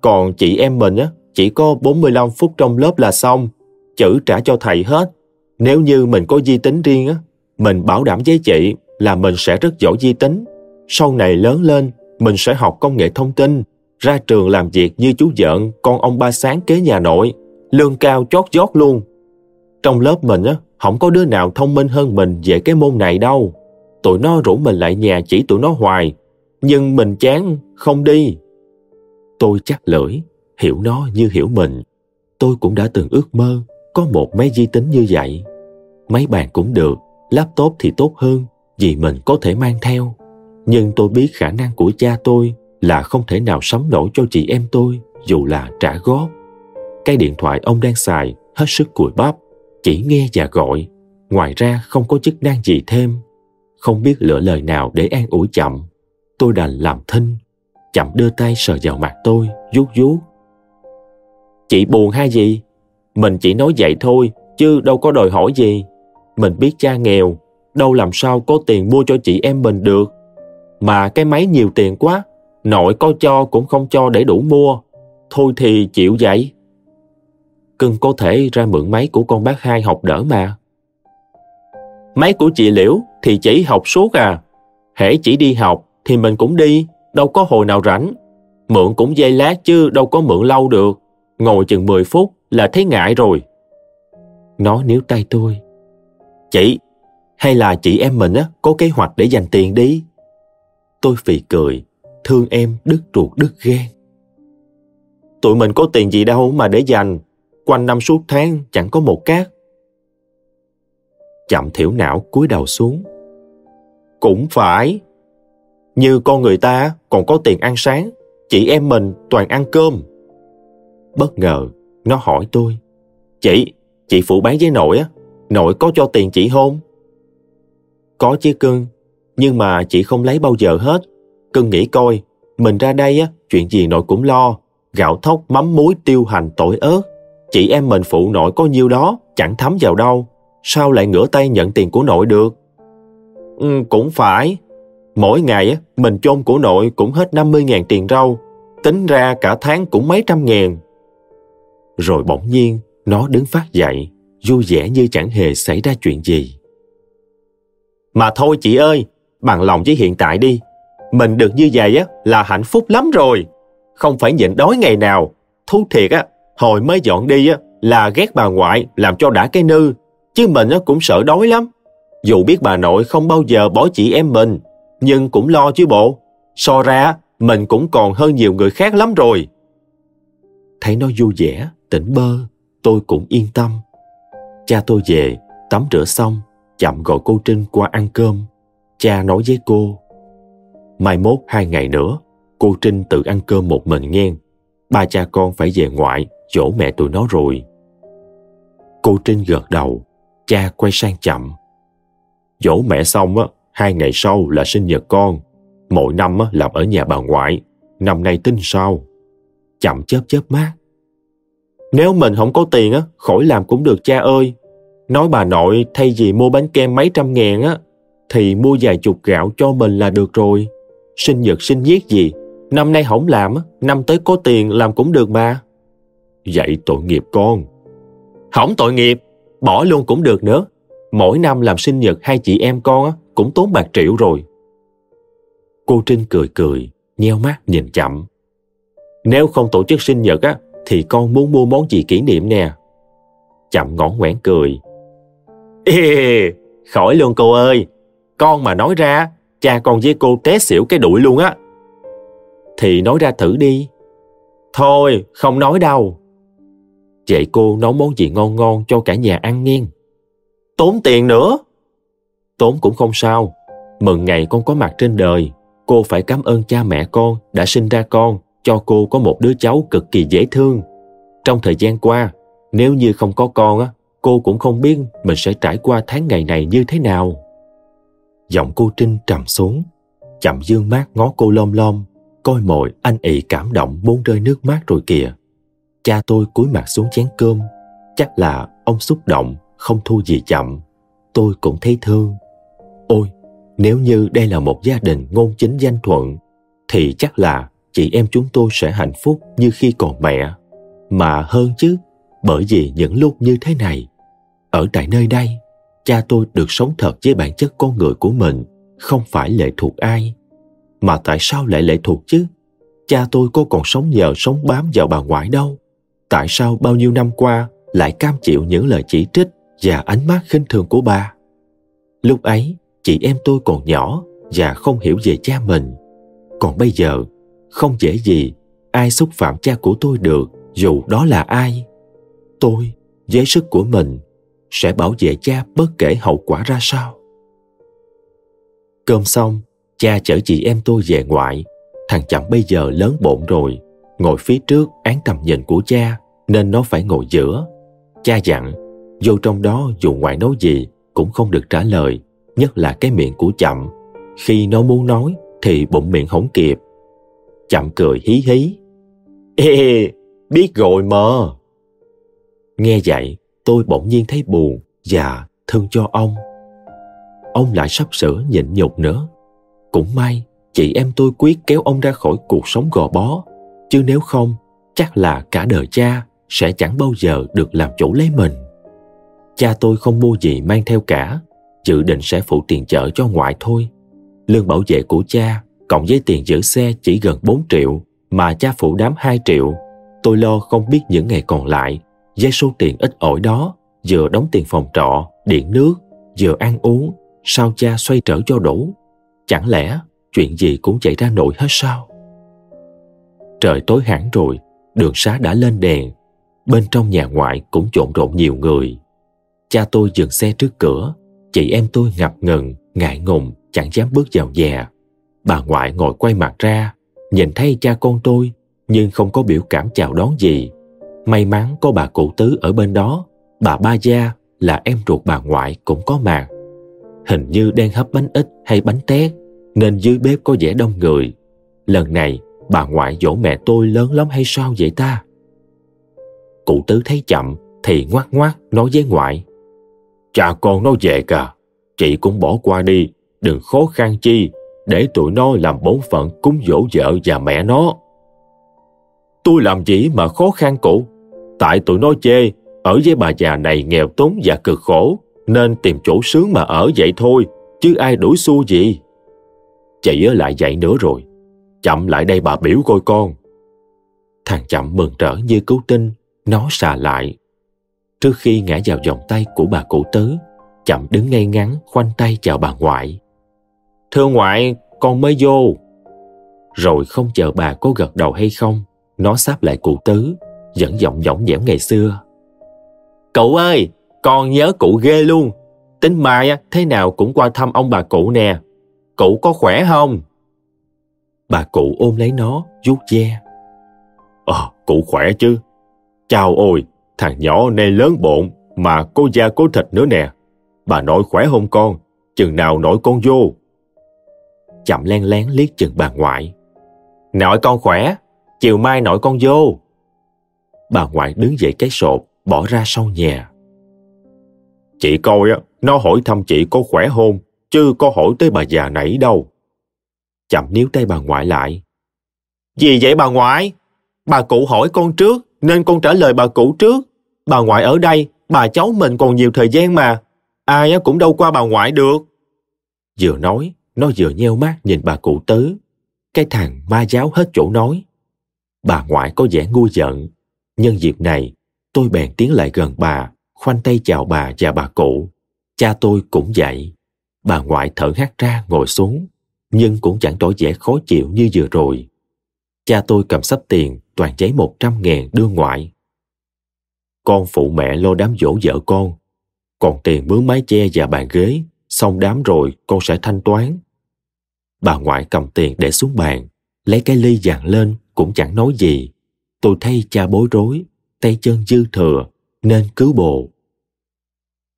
[SPEAKER 1] Còn chị em mình á, chỉ có 45 phút trong lớp là xong, chữ trả cho thầy hết. Nếu như mình có di tính riêng á, mình bảo đảm với chị là mình sẽ rất giỏi di tính. Sau này lớn lên, mình sẽ học công nghệ thông tin, ra trường làm việc như chú giận con ông ba sáng kế nhà nội, lương cao chót chót luôn. Trong lớp mình á, không có đứa nào thông minh hơn mình về cái môn này đâu. Tụi nó rủ mình lại nhà chỉ tụi nó hoài, nhưng mình chán, không đi. Tôi chắc lưỡi, hiểu nó như hiểu mình. Tôi cũng đã từng ước mơ có một máy vi tính như vậy. Máy bàn cũng được, laptop thì tốt hơn vì mình có thể mang theo. Nhưng tôi biết khả năng của cha tôi là không thể nào sống nổi cho chị em tôi dù là trả góp. Cái điện thoại ông đang xài hết sức cùi bắp, chỉ nghe và gọi. Ngoài ra không có chức năng gì thêm. Không biết lựa lời nào để an ủi chậm. Tôi đành làm thinh. Chậm đưa tay sờ vào mặt tôi, vuốt vuốt. Chị buồn hay gì? Mình chỉ nói vậy thôi, chứ đâu có đòi hỏi gì. Mình biết cha nghèo, đâu làm sao có tiền mua cho chị em mình được. Mà cái máy nhiều tiền quá,
[SPEAKER 2] Nội có cho cũng không cho để đủ mua. Thôi thì chịu vậy. Cưng có thể ra mượn máy của con bác hai học đỡ mà. Máy của chị Liễu thì chỉ học suốt à. Hễ chỉ đi học thì mình cũng đi, đâu có hồi nào rảnh. Mượn cũng dây lát chứ đâu có mượn lâu được. Ngồi chừng 10 phút là thấy ngại rồi. Nó níu tay tôi. Chị, hay là chị em mình á có kế hoạch để dành tiền đi? Tôi phì cười, thương em đứt ruột đứt ghen Tụi mình có tiền gì đâu mà để dành, quanh năm suốt tháng chẳng có một cát. Chậm thiểu não cúi đầu xuống. Cũng phải. Như con người ta còn có tiền ăn sáng, chị em mình toàn ăn cơm. Bất ngờ, nó hỏi tôi. Chị, chị phụ bán với nội á, nội có cho tiền chị không? Có chứ cưng, nhưng mà chị không lấy bao giờ hết. Cưng nghĩ coi, mình ra đây á, chuyện gì nội cũng lo. Gạo thóc, mắm muối, tiêu hành, tỏi ớt. Chị em mình phụ nội có nhiêu đó, chẳng thấm vào đâu. Sao lại ngửa tay nhận tiền của nội được? Ừ, cũng phải. Mỗi ngày mình chôn của nội cũng hết 50.000 tiền rau. Tính ra cả tháng cũng mấy trăm ngàn. Rồi bỗng nhiên, nó đứng phát dậy, vui vẻ như chẳng hề xảy ra chuyện gì. Mà thôi chị ơi, bằng lòng với hiện tại đi. Mình được như vậy á là hạnh phúc lắm rồi. Không phải nhịn đói ngày nào. Thú thiệt á, hồi mới dọn đi á là ghét bà ngoại làm cho đã cái nư. Chứ mình á cũng sợ đói lắm. Dù biết bà nội không bao giờ bỏ chị em mình, nhưng cũng lo chứ bộ. So ra, mình cũng còn hơn nhiều người khác lắm rồi. Thấy nó vui vẻ, tỉnh bơ, tôi cũng yên tâm. Cha tôi về, tắm rửa xong, chậm gọi cô Trinh qua ăn cơm. Cha nói với cô, mai mốt hai ngày nữa, cô Trinh tự ăn cơm một mình nghe. Ba cha con phải về ngoại, dỗ mẹ tụi nó rồi. Cô Trinh gật đầu, cha quay sang chậm. Dỗ mẹ xong á, hai ngày sau là sinh nhật con. Mỗi năm á, làm ở nhà bà ngoại, năm nay tính sao? Chậm chớp chớp mắt. Nếu mình không có tiền á, khỏi làm cũng được cha ơi. Nói bà nội thay vì mua bánh kem mấy trăm ngàn á, thì mua vài chục gạo cho mình là được rồi. Sinh nhật sinh nhiết gì, năm nay không làm á, năm tới có tiền làm cũng được mà. Vậy tội nghiệp con. Không tội nghiệp, bỏ luôn cũng được nữa. Mỗi năm làm sinh nhật hai chị em con cũng tốn bạc triệu rồi. Cô Trinh cười cười, nheo mắt nhìn chậm. Nếu không tổ chức sinh nhật á, thì con muốn mua món gì kỷ niệm nè. Chậm ngón ngoẻn cười. Ê, khỏi luôn cô ơi. Con mà nói ra, cha con với cô té xỉu cái đuổi luôn á. Thì nói ra thử đi. Thôi, không nói đâu. Vậy cô nấu món gì ngon ngon cho cả nhà ăn nghiêng. Tốn tiền nữa. Tốn cũng không sao. Mừng ngày con có mặt trên đời, cô phải cảm ơn cha mẹ con đã sinh ra con cho cô có một đứa cháu cực kỳ dễ thương. Trong thời gian qua, nếu như không có con á, cô cũng không biết mình sẽ trải qua tháng ngày này như thế nào. Giọng cô Trinh trầm xuống, chậm dương mát ngó cô lom lom, coi mồi anh ị cảm động muốn rơi nước mắt rồi kìa. Cha tôi cúi mặt xuống chén cơm, chắc là ông xúc động, không thu gì chậm. Tôi cũng thấy thương. Ôi, nếu như đây là một gia đình ngôn chính danh thuận, thì chắc là chị em chúng tôi sẽ hạnh phúc như khi còn mẹ. Mà hơn chứ, bởi vì những lúc như thế này, ở tại nơi đây, cha tôi được sống thật với bản chất con người của mình, không phải lệ thuộc ai. Mà tại sao lại lệ thuộc chứ? Cha tôi có còn sống nhờ sống bám vào bà ngoại đâu. Tại sao bao nhiêu năm qua lại cam chịu những lời chỉ trích và ánh mắt khinh thường của ba? Lúc ấy, chị em tôi còn nhỏ và không hiểu về cha mình. Còn bây giờ, không dễ gì ai xúc phạm cha của tôi được dù đó là ai. Tôi, với sức của mình, sẽ bảo vệ cha bất kể hậu quả ra sao. Cơm xong, cha chở chị em tôi về ngoại. Thằng chậm bây giờ lớn bộn rồi, ngồi phía trước án tầm nhìn của cha nên nó phải ngồi giữa. Cha dặn, vô trong đó dù ngoại nói gì cũng không được trả lời, nhất là cái miệng của chậm. Khi nó muốn nói thì bụng miệng không kịp. Chậm cười hí hí. Ê, biết rồi mà. Nghe vậy, tôi bỗng nhiên thấy buồn và thương cho ông. Ông lại sắp sửa nhịn nhục nữa. Cũng may,
[SPEAKER 1] chị em tôi quyết kéo ông ra khỏi cuộc sống gò bó, chứ nếu không, chắc là cả đời cha sẽ chẳng bao giờ được làm chủ lấy mình. Cha tôi không mua gì mang theo cả, dự định sẽ phụ tiền chợ cho ngoại thôi. Lương bảo vệ của cha cộng với tiền giữ xe chỉ gần 4 triệu mà cha phụ đám 2 triệu. Tôi lo không biết những ngày còn lại với số tiền ít ỏi đó vừa đóng tiền phòng trọ, điện nước, vừa ăn uống, sao cha xoay trở cho đủ? Chẳng lẽ chuyện gì cũng chạy ra nổi hết sao? Trời tối hẳn rồi, đường xá đã lên đèn. Bên trong nhà ngoại cũng trộn rộn nhiều người. Cha tôi dừng xe trước cửa, chị em tôi ngập ngừng, ngại ngùng, chẳng dám bước vào nhà. Bà ngoại ngồi quay mặt ra, nhìn thấy cha con tôi, nhưng không có biểu cảm chào đón gì. May mắn có bà cụ tứ ở bên đó, bà ba gia là em ruột bà ngoại cũng có mặt. Hình như đang hấp bánh ít hay bánh tét, nên dưới bếp có vẻ đông người. Lần này, bà ngoại dỗ mẹ tôi lớn lắm hay sao vậy ta? Cụ tứ thấy chậm thì ngoát ngoát nói với ngoại. Cha con nó về cả, chị cũng bỏ qua đi, đừng khó khăn chi, để tụi nó làm bổn phận cúng dỗ vợ và mẹ nó. Tôi làm gì mà khó khăn cụ, tại tụi nó chê, ở với bà già này nghèo túng và cực khổ, nên tìm chỗ sướng mà ở vậy thôi, chứ ai đuổi xu gì. Chị ở lại vậy nữa rồi, chậm lại đây bà biểu coi con. Thằng chậm mừng rỡ như cứu tinh, nó xà lại. Trước khi ngã vào vòng tay của bà cụ tứ, chậm đứng ngay ngắn khoanh tay chào bà ngoại. Thưa ngoại, con mới vô. Rồi không chờ bà có gật đầu hay không, nó sáp lại cụ tứ, vẫn giọng giọng dẻo ngày xưa. cậu ơi, con nhớ cụ ghê luôn. Tính mai thế nào cũng qua thăm ông bà cụ nè. Cụ có khỏe không? Bà cụ ôm lấy nó, vuốt ve. Ờ, cụ khỏe chứ. Chào ôi, thằng nhỏ này lớn bộn mà cô da cố thịt nữa nè. Bà nội khỏe không con? Chừng nào nội con vô? Chậm len lén liếc chừng bà ngoại. Nội con khỏe, chiều mai nội con vô. Bà ngoại đứng dậy cái sộp, bỏ ra sau nhà. Chị coi nó hỏi thăm chị có khỏe không, chứ có hỏi tới bà già nãy đâu. Chậm níu tay bà ngoại lại. Gì vậy bà ngoại? Bà cụ hỏi con trước, nên con trả lời bà cụ trước. Bà ngoại ở đây, bà cháu mình còn nhiều thời gian mà. Ai cũng đâu qua bà ngoại được. Vừa nói, nó vừa nheo mắt nhìn bà cụ tứ. Cái thằng ma giáo hết chỗ nói. Bà ngoại có vẻ ngu giận. Nhân dịp này, tôi bèn tiến lại gần bà, khoanh tay chào bà và bà cụ. Cha tôi cũng vậy. Bà ngoại thở hắt ra ngồi xuống, nhưng cũng chẳng tỏ vẻ khó chịu như vừa rồi. Cha tôi cầm sắp tiền, toàn giấy một trăm ngàn đưa ngoại. Con phụ mẹ lo đám dỗ vợ con, còn tiền mướn mái che và bàn ghế, xong đám rồi con sẽ thanh toán. Bà ngoại cầm tiền để xuống bàn, lấy cái ly dàn lên cũng chẳng nói gì. Tôi thấy cha bối rối, tay chân dư thừa, nên cứu bồ.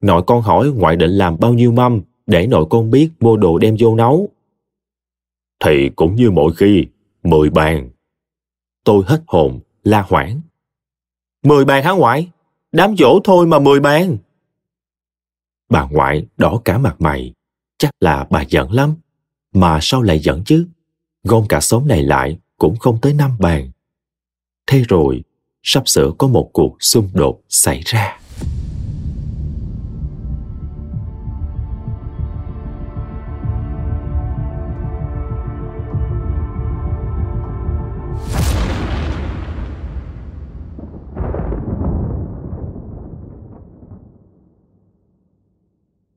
[SPEAKER 1] Nội con hỏi ngoại định làm bao nhiêu mâm để nội con biết mua đồ đem vô nấu. Thì cũng như mọi khi, mười bàn. Tôi hết hồn, la hoảng. Mười bàn hả ngoại? Đám dỗ thôi mà mười bàn. Bà ngoại đỏ cả mặt mày, chắc là bà giận lắm. Mà sao lại giận chứ? Gom cả xóm này lại cũng không tới năm bàn. Thế rồi, sắp sửa có một cuộc xung đột xảy ra.